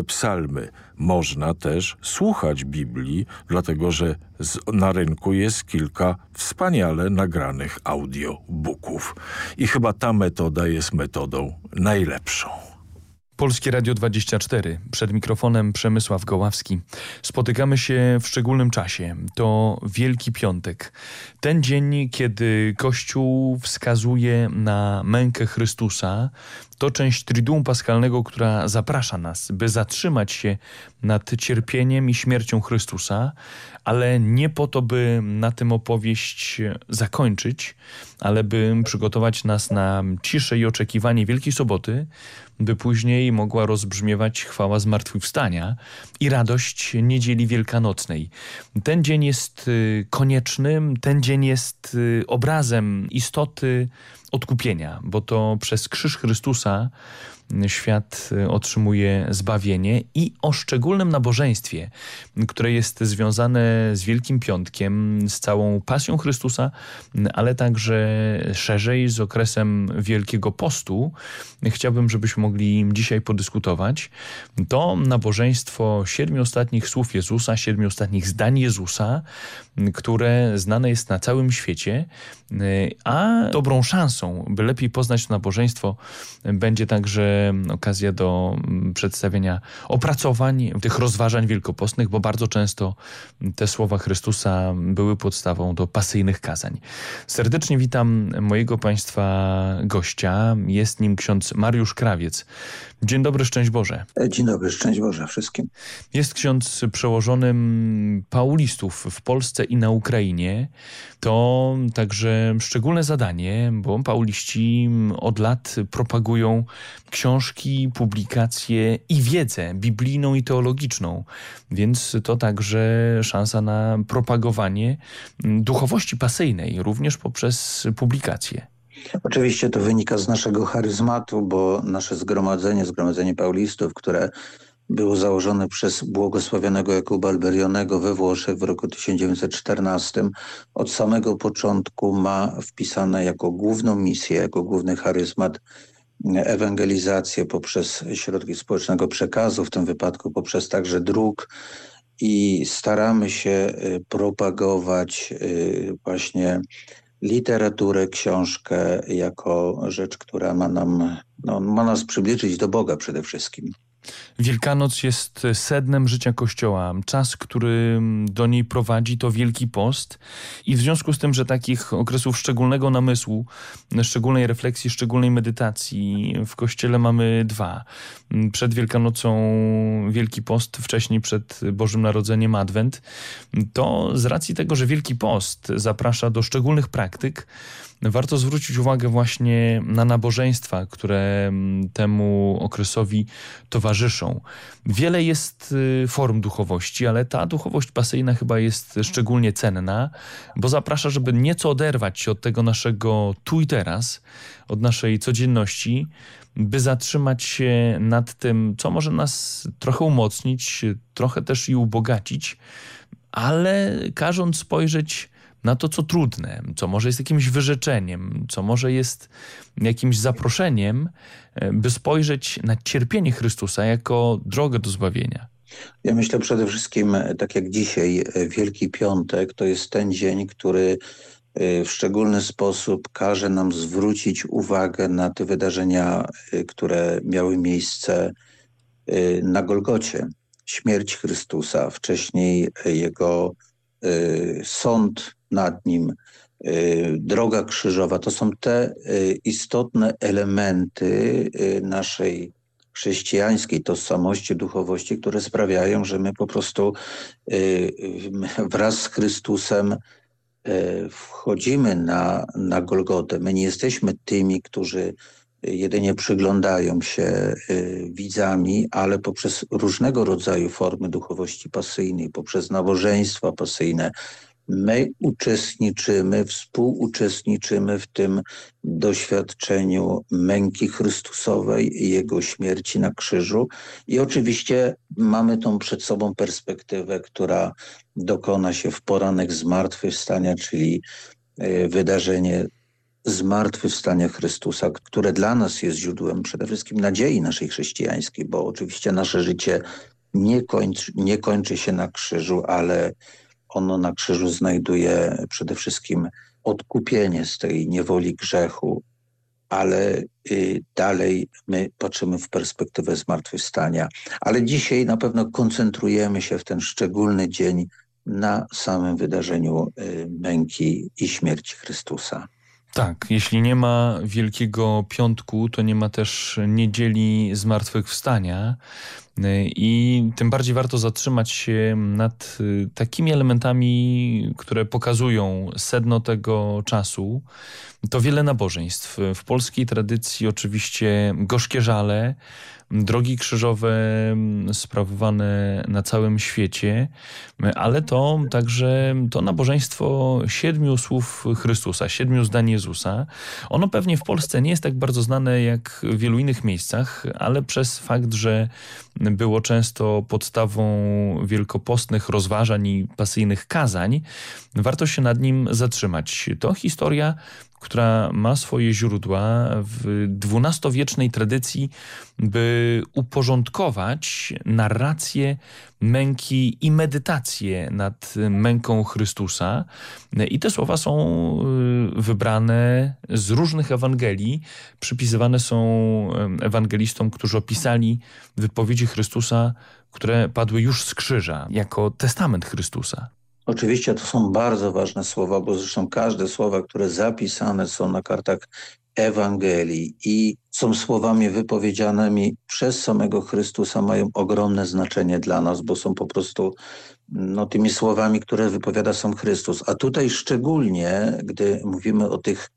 psalmy. Można też słuchać Biblii, dlatego że z, na rynku jest kilka wspaniale nagranych audiobooków. I chyba ta metoda jest metodą najlepszą. Polskie Radio 24. Przed mikrofonem Przemysław Goławski. Spotykamy się w szczególnym czasie. To Wielki Piątek. Ten dzień, kiedy Kościół wskazuje na mękę Chrystusa, to część Triduum Paskalnego, która zaprasza nas, by zatrzymać się nad cierpieniem i śmiercią Chrystusa, ale nie po to, by na tym opowieść zakończyć, ale by przygotować nas na ciszę i oczekiwanie Wielkiej Soboty, by później mogła rozbrzmiewać chwała zmartwychwstania i radość niedzieli wielkanocnej. Ten dzień jest y, konieczny, ten dzień jest y, obrazem istoty odkupienia, bo to przez krzyż Chrystusa świat y, otrzymuje zbawienie i o szczególnym nabożeństwie, które jest związane z Wielkim Piątkiem, z całą pasją Chrystusa, ale także szerzej z okresem Wielkiego Postu. Chciałbym, żebyśmy mogli dzisiaj podyskutować. To nabożeństwo siedmiu ostatnich słów Jezusa, siedmiu ostatnich zdań Jezusa, które znane jest na całym świecie, a dobrą szansą, by lepiej poznać to nabożeństwo, będzie także okazja do mm, przedstawienia opracowań, tych rozważań wielkopostnych, bo bardzo często te słowa Chrystusa były podstawą do pasyjnych kazań. Serdecznie witam mojego Państwa gościa. Jest nim ksiądz Mariusz Krawiec. Dzień dobry, szczęść Boże. Dzień dobry, szczęść Boże wszystkim. Jest ksiądz przełożonym paulistów w Polsce i na Ukrainie. To także szczególne zadanie, bo pauliści od lat propagują książki, publikacje i wiedzę biblijną i teologiczną, więc to także szansa na propagowanie duchowości pasyjnej, również poprzez publikacje. Oczywiście to wynika z naszego charyzmatu, bo nasze zgromadzenie, Zgromadzenie Paulistów, które było założone przez błogosławionego Jakuba Alberionego we Włoszech w roku 1914, od samego początku ma wpisane jako główną misję, jako główny charyzmat ewangelizację poprzez środki społecznego przekazu, w tym wypadku poprzez także dróg i staramy się y, propagować y, właśnie literaturę, książkę jako rzecz, która ma nam, no, ma nas przybliżyć do Boga przede wszystkim. Wielkanoc jest sednem życia Kościoła. Czas, który do niej prowadzi, to Wielki Post. I w związku z tym, że takich okresów szczególnego namysłu, szczególnej refleksji, szczególnej medytacji w Kościele mamy dwa. Przed Wielkanocą Wielki Post, wcześniej przed Bożym Narodzeniem Adwent. To z racji tego, że Wielki Post zaprasza do szczególnych praktyk, warto zwrócić uwagę właśnie na nabożeństwa, które mm, temu okresowi towarzyszą. Wiele jest y, form duchowości, ale ta duchowość pasyjna chyba jest szczególnie cenna, bo zaprasza, żeby nieco oderwać się od tego naszego tu i teraz, od naszej codzienności, by zatrzymać się nad tym, co może nas trochę umocnić, trochę też i ubogacić, ale każąc spojrzeć na to, co trudne, co może jest jakimś wyrzeczeniem, co może jest jakimś zaproszeniem, e, by spojrzeć na cierpienie Chrystusa jako drogę do zbawienia. Ja myślę przede wszystkim, e, tak jak dzisiaj, e, Wielki Piątek to jest ten dzień, który w szczególny sposób każe nam zwrócić uwagę na te wydarzenia, które miały miejsce na Golgocie. Śmierć Chrystusa, wcześniej jego sąd nad nim, y, droga krzyżowa, to są te y, istotne elementy y, naszej chrześcijańskiej tożsamości, duchowości, które sprawiają, że my po prostu wraz z Chrystusem wchodzimy na, na Golgotę. My nie jesteśmy tymi, którzy jedynie przyglądają się widzami, ale poprzez różnego rodzaju formy duchowości pasyjnej, poprzez nabożeństwa pasyjne, my uczestniczymy, współuczestniczymy w tym doświadczeniu męki Chrystusowej i Jego śmierci na krzyżu. I oczywiście mamy tą przed sobą perspektywę, która dokona się w poranek zmartwychwstania, czyli e, wydarzenie zmartwychwstania Chrystusa, które dla nas jest źródłem przede wszystkim nadziei naszej chrześcijańskiej, bo oczywiście nasze życie nie kończy, nie kończy się na krzyżu, ale ono na krzyżu znajduje przede wszystkim odkupienie z tej niewoli grzechu, ale y, dalej my patrzymy w perspektywę zmartwychwstania. Ale dzisiaj na pewno koncentrujemy się w ten szczególny dzień na samym wydarzeniu y, męki i śmierci Chrystusa. Tak, jeśli nie ma Wielkiego Piątku, to nie ma też niedzieli zmartwychwstania. I tym bardziej warto zatrzymać się nad takimi elementami, które pokazują sedno tego czasu. To wiele nabożeństw. W polskiej tradycji oczywiście gorzkie żale, drogi krzyżowe mm, sprawowane na całym świecie, ale to także to nabożeństwo siedmiu słów Chrystusa, siedmiu zdań Jezusa. Ono pewnie w Polsce nie jest tak bardzo znane jak w wielu innych miejscach, ale przez fakt, że było często podstawą wielkopostnych rozważań i pasyjnych kazań, warto się nad nim zatrzymać. To historia która ma swoje źródła w XII-wiecznej tradycji, by uporządkować narrację męki i medytację nad męką Chrystusa. I te słowa są y, wybrane z różnych Ewangelii, przypisywane są ewangelistom, którzy opisali wypowiedzi Chrystusa, które padły już z krzyża, jako testament Chrystusa. Oczywiście to są bardzo ważne słowa, bo zresztą każde słowa, które zapisane są na kartach Ewangelii i są słowami wypowiedzianymi przez samego Chrystusa, mają ogromne znaczenie dla nas, bo są po prostu no, tymi słowami, które wypowiada sam Chrystus. A tutaj szczególnie, gdy mówimy o tych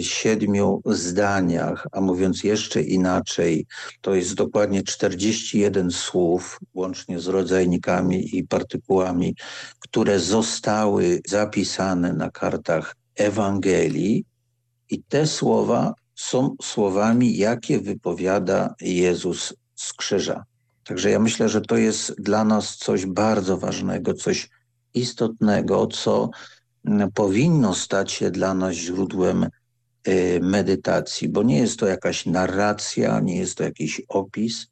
siedmiu zdaniach, a mówiąc jeszcze inaczej, to jest dokładnie 41 słów, łącznie z rodzajnikami i partykułami, które zostały zapisane na kartach Ewangelii i te słowa są słowami, jakie wypowiada Jezus z krzyża. Także ja myślę, że to jest dla nas coś bardzo ważnego, coś istotnego, co powinno stać się dla nas źródłem y, medytacji, bo nie jest to jakaś narracja, nie jest to jakiś opis,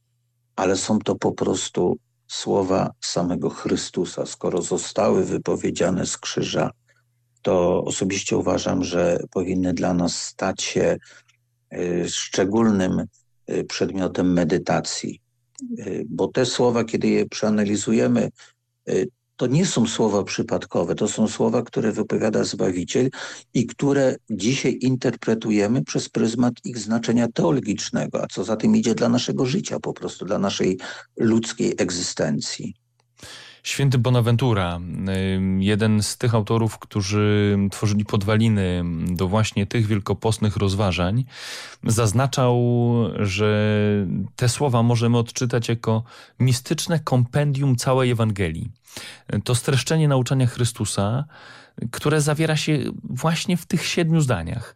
ale są to po prostu słowa samego Chrystusa. Skoro zostały wypowiedziane z krzyża, to osobiście uważam, że powinny dla nas stać się y, szczególnym y, przedmiotem medytacji. Bo te słowa, kiedy je przeanalizujemy, to nie są słowa przypadkowe, to są słowa, które wypowiada Zbawiciel i które dzisiaj interpretujemy przez pryzmat ich znaczenia teologicznego, a co za tym idzie dla naszego życia po prostu, dla naszej ludzkiej egzystencji. Święty Bonaventura, jeden z tych autorów, którzy tworzyli podwaliny do właśnie tych wielkopostnych rozważań, zaznaczał, że te słowa możemy odczytać jako mistyczne kompendium całej Ewangelii. To streszczenie nauczania Chrystusa, które zawiera się właśnie w tych siedmiu zdaniach.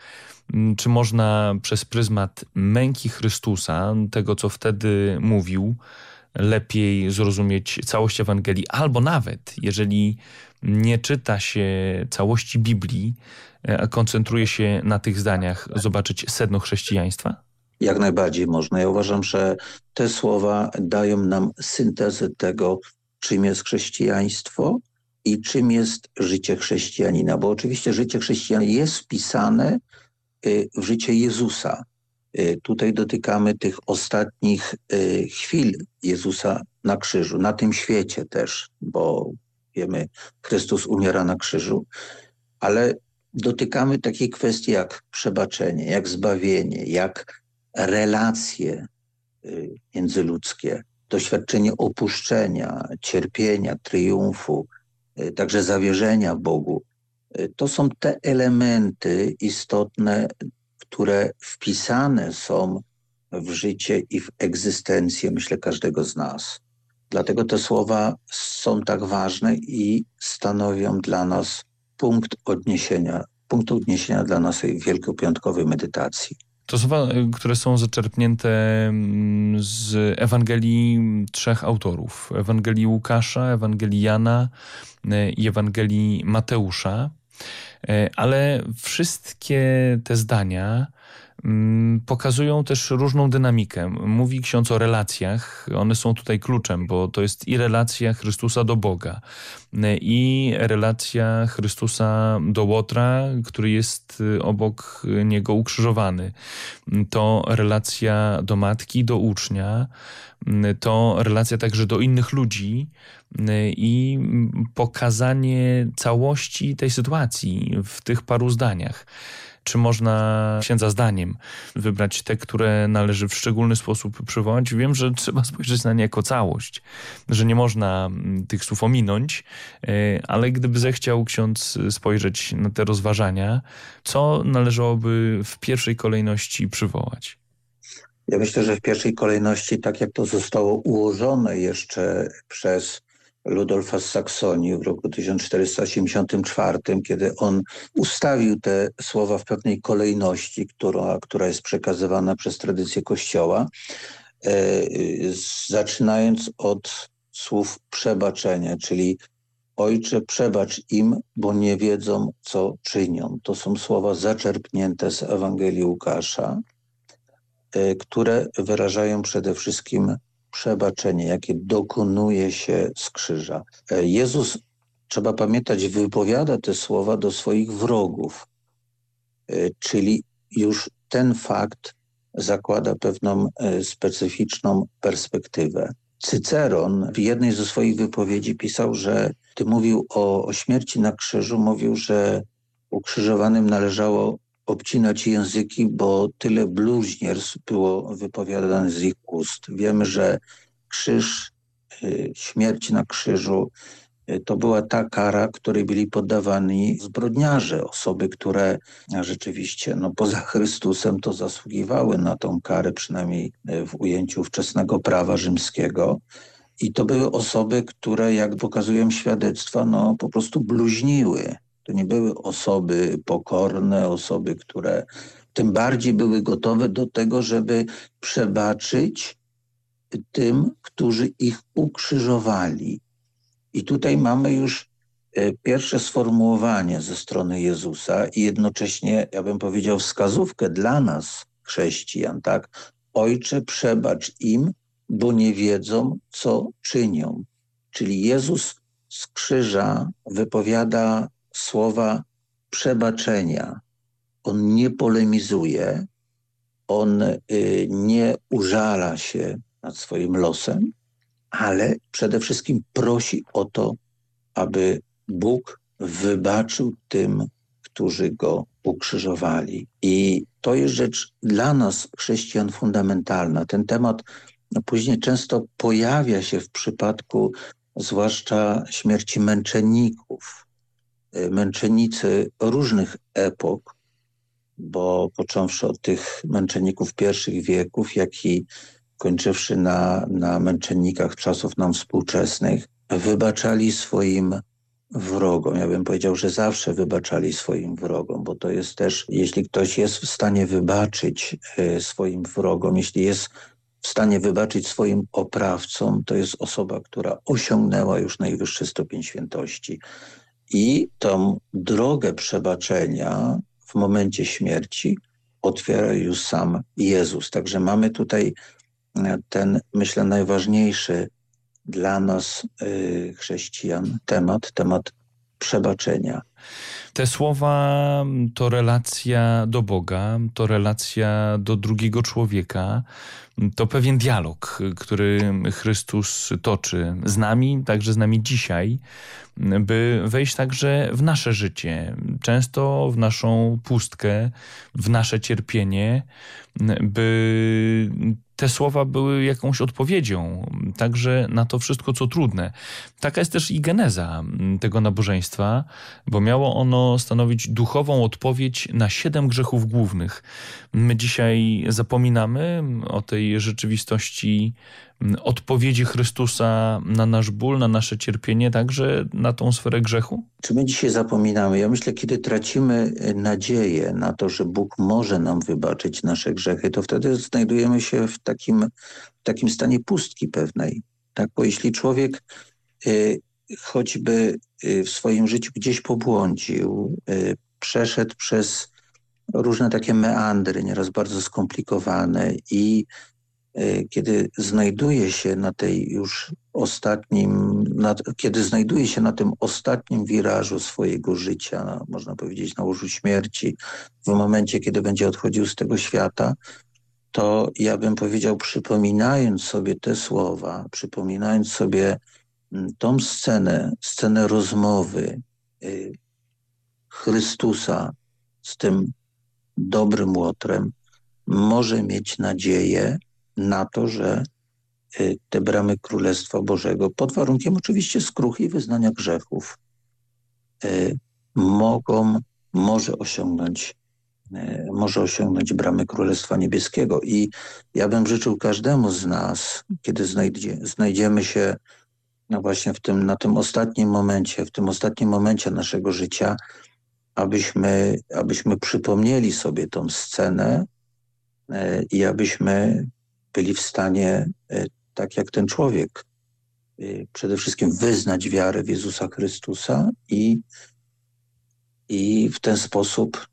Czy można przez pryzmat męki Chrystusa, tego co wtedy mówił, lepiej zrozumieć całość Ewangelii, albo nawet jeżeli nie czyta się całości Biblii, a koncentruje się na tych zdaniach, zobaczyć sedno chrześcijaństwa? Jak najbardziej można. Ja uważam, że te słowa dają nam syntezę tego, czym jest chrześcijaństwo i czym jest życie chrześcijanina. Bo oczywiście życie chrześcijanina jest wpisane y, w życie Jezusa. Y, tutaj dotykamy tych ostatnich y, chwil Jezusa na krzyżu, na tym świecie też, bo wiemy, Chrystus umiera na krzyżu, ale dotykamy takiej kwestii jak przebaczenie, jak zbawienie, jak relacje y, międzyludzkie, doświadczenie opuszczenia, cierpienia, triumfu, także zawierzenia Bogu. To są te elementy istotne które wpisane są w życie i w egzystencję, myślę, każdego z nas. Dlatego te słowa są tak ważne i stanowią dla nas punkt odniesienia, punkt odniesienia dla naszej wielkopiątkowej medytacji. To słowa, które są zaczerpnięte mm, z Ewangelii trzech autorów. Ewangelii Łukasza, Ewangelii Jana e, i Ewangelii Mateusza. E, ale wszystkie te zdania pokazują też różną dynamikę. Mówi ksiądz o relacjach, one są tutaj kluczem, bo to jest i relacja Chrystusa do Boga, i relacja Chrystusa do Łotra, który jest obok niego ukrzyżowany. To relacja do matki, do ucznia, to relacja także do innych ludzi i pokazanie całości tej sytuacji w tych paru zdaniach czy można księdza zdaniem wybrać te, które należy w szczególny sposób przywołać. Wiem, że trzeba spojrzeć na nie jako całość, że nie można mm, tych słów ominąć, e, ale gdyby zechciał ksiądz spojrzeć na te rozważania, co należałoby w pierwszej kolejności przywołać? Ja myślę, że w pierwszej kolejności, tak jak to zostało ułożone jeszcze przez Ludolfa z Saksonii w roku 1484, kiedy on ustawił te słowa w pewnej kolejności, która, która jest przekazywana przez tradycję Kościoła, e, zaczynając od słów przebaczenia, czyli Ojcze, przebacz im, bo nie wiedzą, co czynią. To są słowa zaczerpnięte z Ewangelii Łukasza, e, które wyrażają przede wszystkim przebaczenie, jakie dokonuje się z krzyża. E, Jezus, trzeba pamiętać, wypowiada te słowa do swoich wrogów, e, czyli już ten fakt zakłada pewną e, specyficzną perspektywę. Cyceron w jednej ze swoich wypowiedzi pisał, że gdy mówił o, o śmierci na krzyżu, mówił, że ukrzyżowanym należało obcinać języki, bo tyle bluźnierstw było wypowiadane z ich ust. Wiemy, że krzyż, y, śmierć na krzyżu y, to była ta kara, której byli poddawani zbrodniarze, osoby, które rzeczywiście no, poza Chrystusem to zasługiwały na tą karę, przynajmniej y, w ujęciu wczesnego prawa rzymskiego. I to były osoby, które, jak pokazują świadectwa, no, po prostu bluźniły to nie były osoby pokorne, osoby, które tym bardziej były gotowe do tego, żeby przebaczyć tym, którzy ich ukrzyżowali. I tutaj mamy już e, pierwsze sformułowanie ze strony Jezusa i jednocześnie, ja bym powiedział, wskazówkę dla nas, chrześcijan, tak? Ojcze, przebacz im, bo nie wiedzą, co czynią. Czyli Jezus z krzyża wypowiada słowa przebaczenia. On nie polemizuje, on y, nie użala się nad swoim losem, ale przede wszystkim prosi o to, aby Bóg wybaczył tym, którzy go ukrzyżowali. I to jest rzecz dla nas, chrześcijan, fundamentalna. Ten temat no, później często pojawia się w przypadku zwłaszcza śmierci męczenników, męczennicy różnych epok, bo począwszy od tych męczenników pierwszych wieków, jak i kończywszy na, na męczennikach czasów nam współczesnych, wybaczali swoim wrogom. Ja bym powiedział, że zawsze wybaczali swoim wrogom, bo to jest też, jeśli ktoś jest w stanie wybaczyć y, swoim wrogom, jeśli jest w stanie wybaczyć swoim oprawcom, to jest osoba, która osiągnęła już najwyższy stopień świętości. I tą drogę przebaczenia w momencie śmierci otwiera już sam Jezus. Także mamy tutaj e, ten, myślę, najważniejszy dla nas, y, chrześcijan, temat, temat przebaczenia. Te słowa to relacja do Boga, to relacja do drugiego człowieka, to pewien dialog, który Chrystus toczy z nami, także z nami dzisiaj, by wejść także w nasze życie, często w naszą pustkę, w nasze cierpienie, by te słowa były jakąś odpowiedzią także na to wszystko, co trudne. Taka jest też i geneza tego nabożeństwa, bo miało ono stanowić duchową odpowiedź na siedem grzechów głównych. My dzisiaj zapominamy o tej rzeczywistości odpowiedzi Chrystusa na nasz ból, na nasze cierpienie, także na tą sferę grzechu? Czy my dzisiaj zapominamy? Ja myślę, kiedy tracimy nadzieję na to, że Bóg może nam wybaczyć nasze grzechy, to wtedy znajdujemy się w takim, w takim stanie pustki pewnej. Tak? Bo jeśli człowiek y, choćby y, w swoim życiu gdzieś pobłądził, przeszedł przez różne takie meandry, nieraz bardzo skomplikowane i kiedy znajduje się na tej już ostatnim, na, kiedy znajduje się na tym ostatnim wirażu swojego życia, można powiedzieć na łożu śmierci, w momencie, kiedy będzie odchodził z tego świata, to ja bym powiedział, przypominając sobie te słowa, przypominając sobie mm, tą scenę, scenę rozmowy y, Chrystusa z tym dobrym łotrem, może mieć nadzieję na to, że y, te bramy Królestwa Bożego, pod warunkiem oczywiście skruchy i wyznania grzechów, y, mogą, może osiągnąć E, może osiągnąć bramy Królestwa Niebieskiego. I ja bym życzył każdemu z nas, kiedy znajdzie, znajdziemy się no właśnie w tym, na tym ostatnim momencie, w tym ostatnim momencie naszego życia, abyśmy, abyśmy przypomnieli sobie tą scenę i abyśmy byli w stanie, e, tak jak ten człowiek, przede wszystkim wyznać wiarę w Jezusa Chrystusa i, i w ten sposób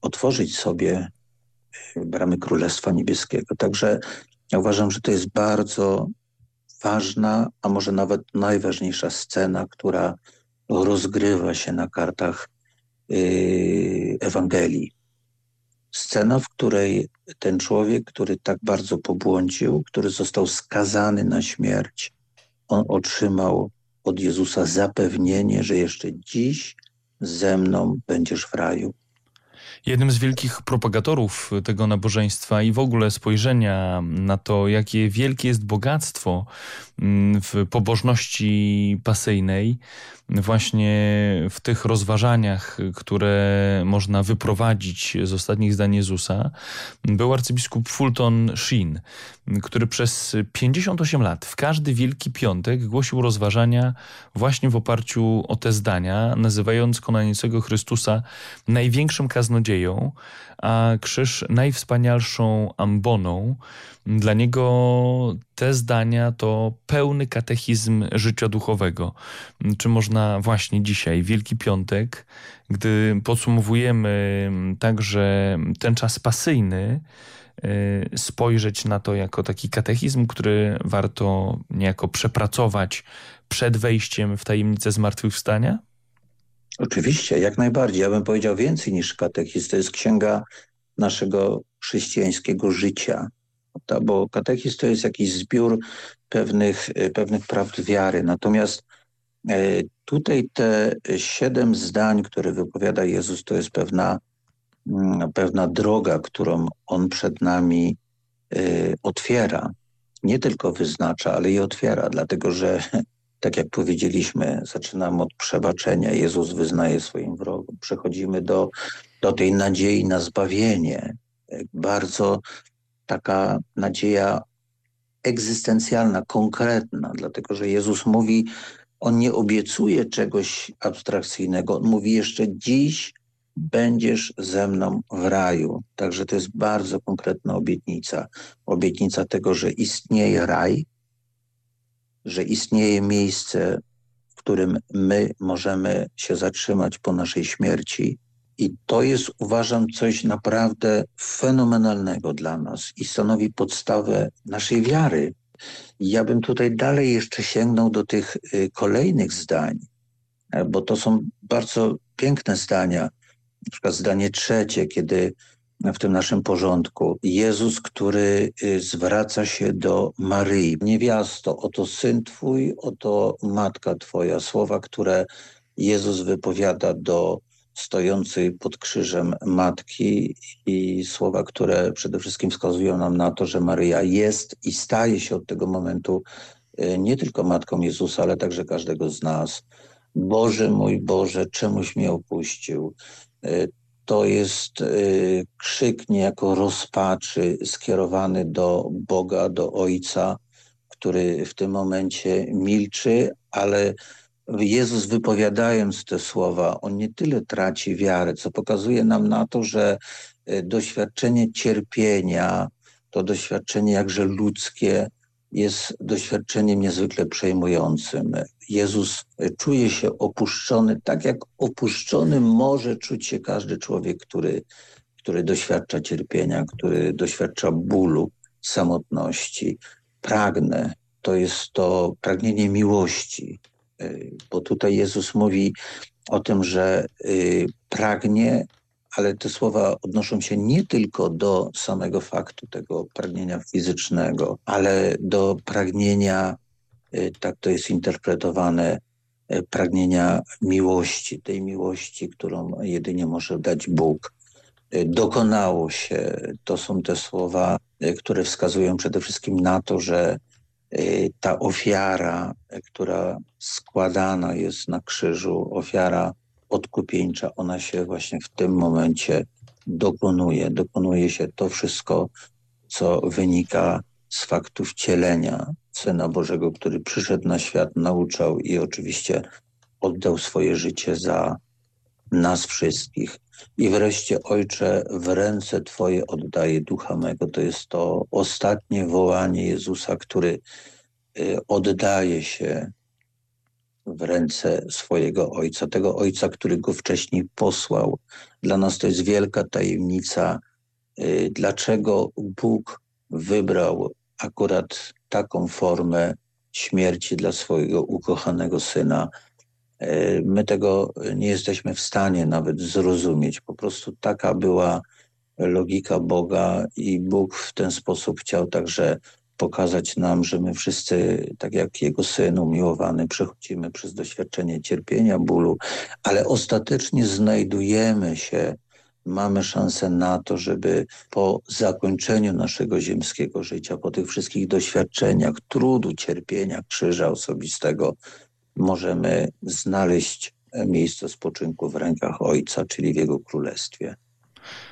otworzyć sobie e, bramy Królestwa Niebieskiego. Także ja uważam, że to jest bardzo ważna, a może nawet najważniejsza scena, która rozgrywa się na kartach Ewangelii. Scena, w której ten człowiek, który tak bardzo pobłądził, który został skazany na śmierć, on otrzymał od Jezusa zapewnienie, że jeszcze dziś ze mną będziesz w raju. Jednym z wielkich propagatorów tego nabożeństwa i w ogóle spojrzenia na to, jakie wielkie jest bogactwo mm, w pobożności pasyjnej, właśnie w tych rozważaniach, które można wyprowadzić z ostatnich zdań Jezusa, był arcybiskup Fulton Sheen, który przez 58 lat w każdy Wielki Piątek głosił rozważania właśnie w oparciu o te zdania, nazywając konającego Chrystusa największym kaznodzieją, a krzyż najwspanialszą amboną. Dla niego te zdania to pełny katechizm życia duchowego. Czy można właśnie dzisiaj, Wielki Piątek, gdy podsumowujemy także ten czas pasyjny, y, spojrzeć na to jako taki katechizm, który warto niejako przepracować przed wejściem w tajemnicę zmartwychwstania? Oczywiście, jak najbardziej. Ja bym powiedział więcej niż katechizm. To jest księga naszego chrześcijańskiego życia. Bo katechizm to jest jakiś zbiór pewnych, e, pewnych prawd wiary. Natomiast e, tutaj te siedem zdań, które wypowiada Jezus, to jest pewna, mm, pewna droga, którą On przed nami e, otwiera. Nie tylko wyznacza, ale i otwiera, dlatego że tak jak powiedzieliśmy, zaczynamy od przebaczenia. Jezus wyznaje swoim wrogom. Przechodzimy do, do tej nadziei na zbawienie. Bardzo taka nadzieja egzystencjalna, konkretna, dlatego że Jezus mówi, On nie obiecuje czegoś abstrakcyjnego. On mówi jeszcze dziś będziesz ze mną w raju. Także to jest bardzo konkretna obietnica. Obietnica tego, że istnieje raj, że istnieje miejsce, w którym my możemy się zatrzymać po naszej śmierci. I to jest, uważam, coś naprawdę fenomenalnego dla nas i stanowi podstawę naszej wiary. Ja bym tutaj dalej jeszcze sięgnął do tych y, kolejnych zdań, bo to są bardzo piękne zdania. Na przykład zdanie trzecie, kiedy w tym naszym porządku. Jezus, który y, zwraca się do Maryi. Niewiasto, oto syn twój, oto matka twoja. Słowa, które Jezus wypowiada do stojącej pod krzyżem matki i słowa, które przede wszystkim wskazują nam na to, że Maryja jest i staje się od tego momentu y, nie tylko matką Jezusa, ale także każdego z nas. Boże mój Boże, czemuś mnie opuścił. To jest y, krzyk niejako rozpaczy skierowany do Boga, do Ojca, który w tym momencie milczy, ale Jezus wypowiadając te słowa, on nie tyle traci wiarę, co pokazuje nam na to, że y, doświadczenie cierpienia, to doświadczenie jakże ludzkie jest doświadczeniem niezwykle przejmującym. Jezus czuje się opuszczony, tak jak opuszczony może czuć się każdy człowiek, który, który doświadcza cierpienia, który doświadcza bólu, samotności. Pragnę, to jest to pragnienie miłości, y, bo tutaj Jezus mówi o tym, że y, pragnie, ale te słowa odnoszą się nie tylko do samego faktu tego pragnienia fizycznego, ale do pragnienia, y, tak to jest interpretowane, pragnienia miłości, tej miłości, którą jedynie może dać Bóg. Dokonało się, to są te słowa, które wskazują przede wszystkim na to, że Y, ta ofiara, która składana jest na krzyżu, ofiara odkupieńcza, ona się właśnie w tym momencie dokonuje. Dokonuje się to wszystko, co wynika z faktu wcielenia Syna Bożego, który przyszedł na świat, nauczał i oczywiście oddał swoje życie za nas wszystkich. I wreszcie, Ojcze, w ręce Twoje oddaję ducha mego. To jest to ostatnie wołanie Jezusa, który y, oddaje się w ręce swojego Ojca, tego Ojca, który go wcześniej posłał. Dla nas to jest wielka tajemnica, y, dlaczego Bóg wybrał akurat taką formę śmierci dla swojego ukochanego Syna, E, my tego nie jesteśmy w stanie nawet zrozumieć. Po prostu taka była logika Boga i Bóg w ten sposób chciał także pokazać nam, że my wszyscy, tak jak Jego Syn umiłowany, przechodzimy przez doświadczenie cierpienia, bólu, ale ostatecznie znajdujemy się, mamy szansę na to, żeby po zakończeniu naszego ziemskiego życia, po tych wszystkich doświadczeniach, trudu, cierpienia, krzyża osobistego, możemy znaleźć miejsce spoczynku w rękach Ojca, czyli w Jego Królestwie.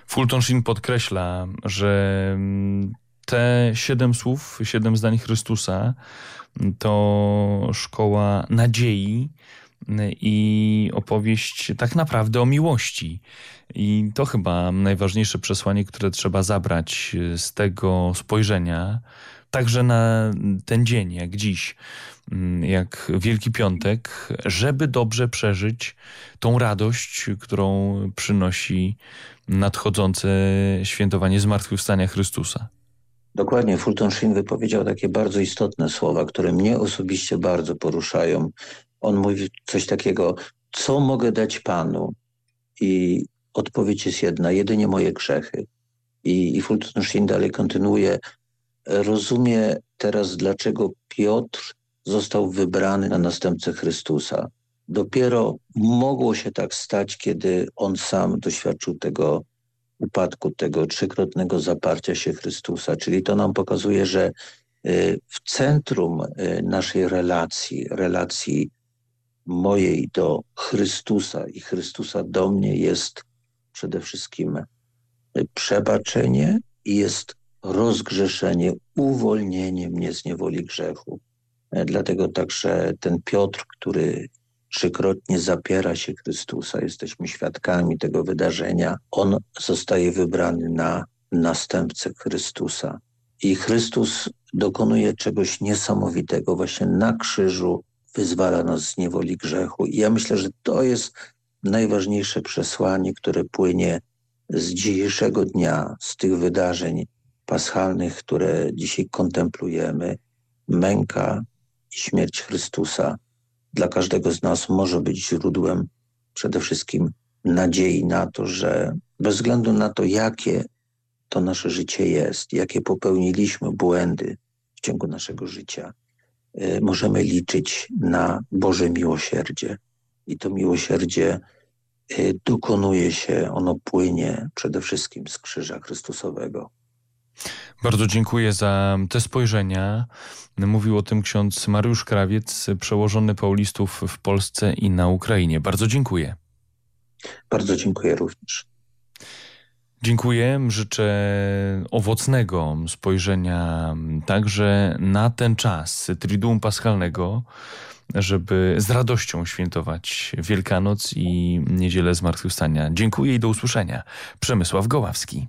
Fulton Sheen podkreśla, że mm, te siedem słów, siedem zdań Chrystusa to szkoła nadziei i opowieść tak naprawdę o miłości. I to chyba najważniejsze przesłanie, które trzeba zabrać z tego spojrzenia, także na ten dzień, jak dziś. Jak Wielki Piątek, żeby dobrze przeżyć tą radość, którą przynosi nadchodzące świętowanie Zmartwychwstania Chrystusa. Dokładnie, Fulton Sheen wypowiedział takie bardzo istotne słowa, które mnie osobiście bardzo poruszają. On mówi coś takiego, co mogę dać Panu? I odpowiedź jest jedna, jedynie moje grzechy. I, i Fulton Sheen dalej kontynuuje, rozumie teraz, dlaczego Piotr został wybrany na następcę Chrystusa. Dopiero mogło się tak stać, kiedy on sam doświadczył tego upadku, tego trzykrotnego zaparcia się Chrystusa. Czyli to nam pokazuje, że y, w centrum y, naszej relacji, relacji mojej do Chrystusa i Chrystusa do mnie jest przede wszystkim y, przebaczenie i jest rozgrzeszenie, uwolnienie mnie z niewoli grzechu. E, dlatego także ten Piotr, który trzykrotnie zapiera się Chrystusa, jesteśmy świadkami tego wydarzenia, on zostaje wybrany na następcę Chrystusa. I Chrystus dokonuje czegoś niesamowitego. Właśnie na krzyżu wyzwala nas z niewoli grzechu. I ja myślę, że to jest najważniejsze przesłanie, które płynie z dzisiejszego dnia, z tych wydarzeń paschalnych, które dzisiaj kontemplujemy. Męka, śmierć Chrystusa dla każdego z nas może być źródłem przede wszystkim nadziei na to, że bez względu na to, jakie to nasze życie jest, jakie popełniliśmy błędy w ciągu naszego życia, y, możemy liczyć na Boże miłosierdzie. I to miłosierdzie y, dokonuje się, ono płynie przede wszystkim z krzyża Chrystusowego. Bardzo dziękuję za te spojrzenia. Mówił o tym ksiądz Mariusz Krawiec, przełożony Paulistów w Polsce i na Ukrainie. Bardzo dziękuję. Bardzo dziękuję również. Dziękuję. Życzę owocnego spojrzenia także na ten czas Triduum Paschalnego, żeby z radością świętować Wielkanoc i Niedzielę Zmartwychwstania. Dziękuję i do usłyszenia. Przemysław Goławski.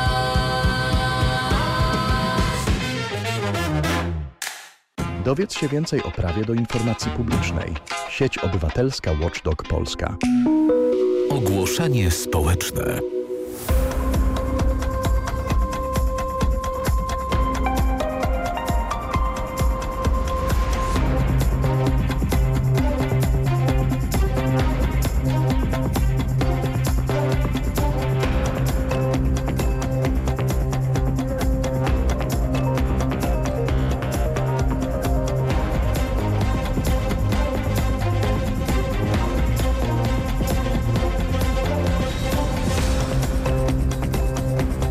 Dowiedz się więcej o prawie do informacji publicznej. Sieć Obywatelska Watchdog Polska. Ogłoszenie społeczne.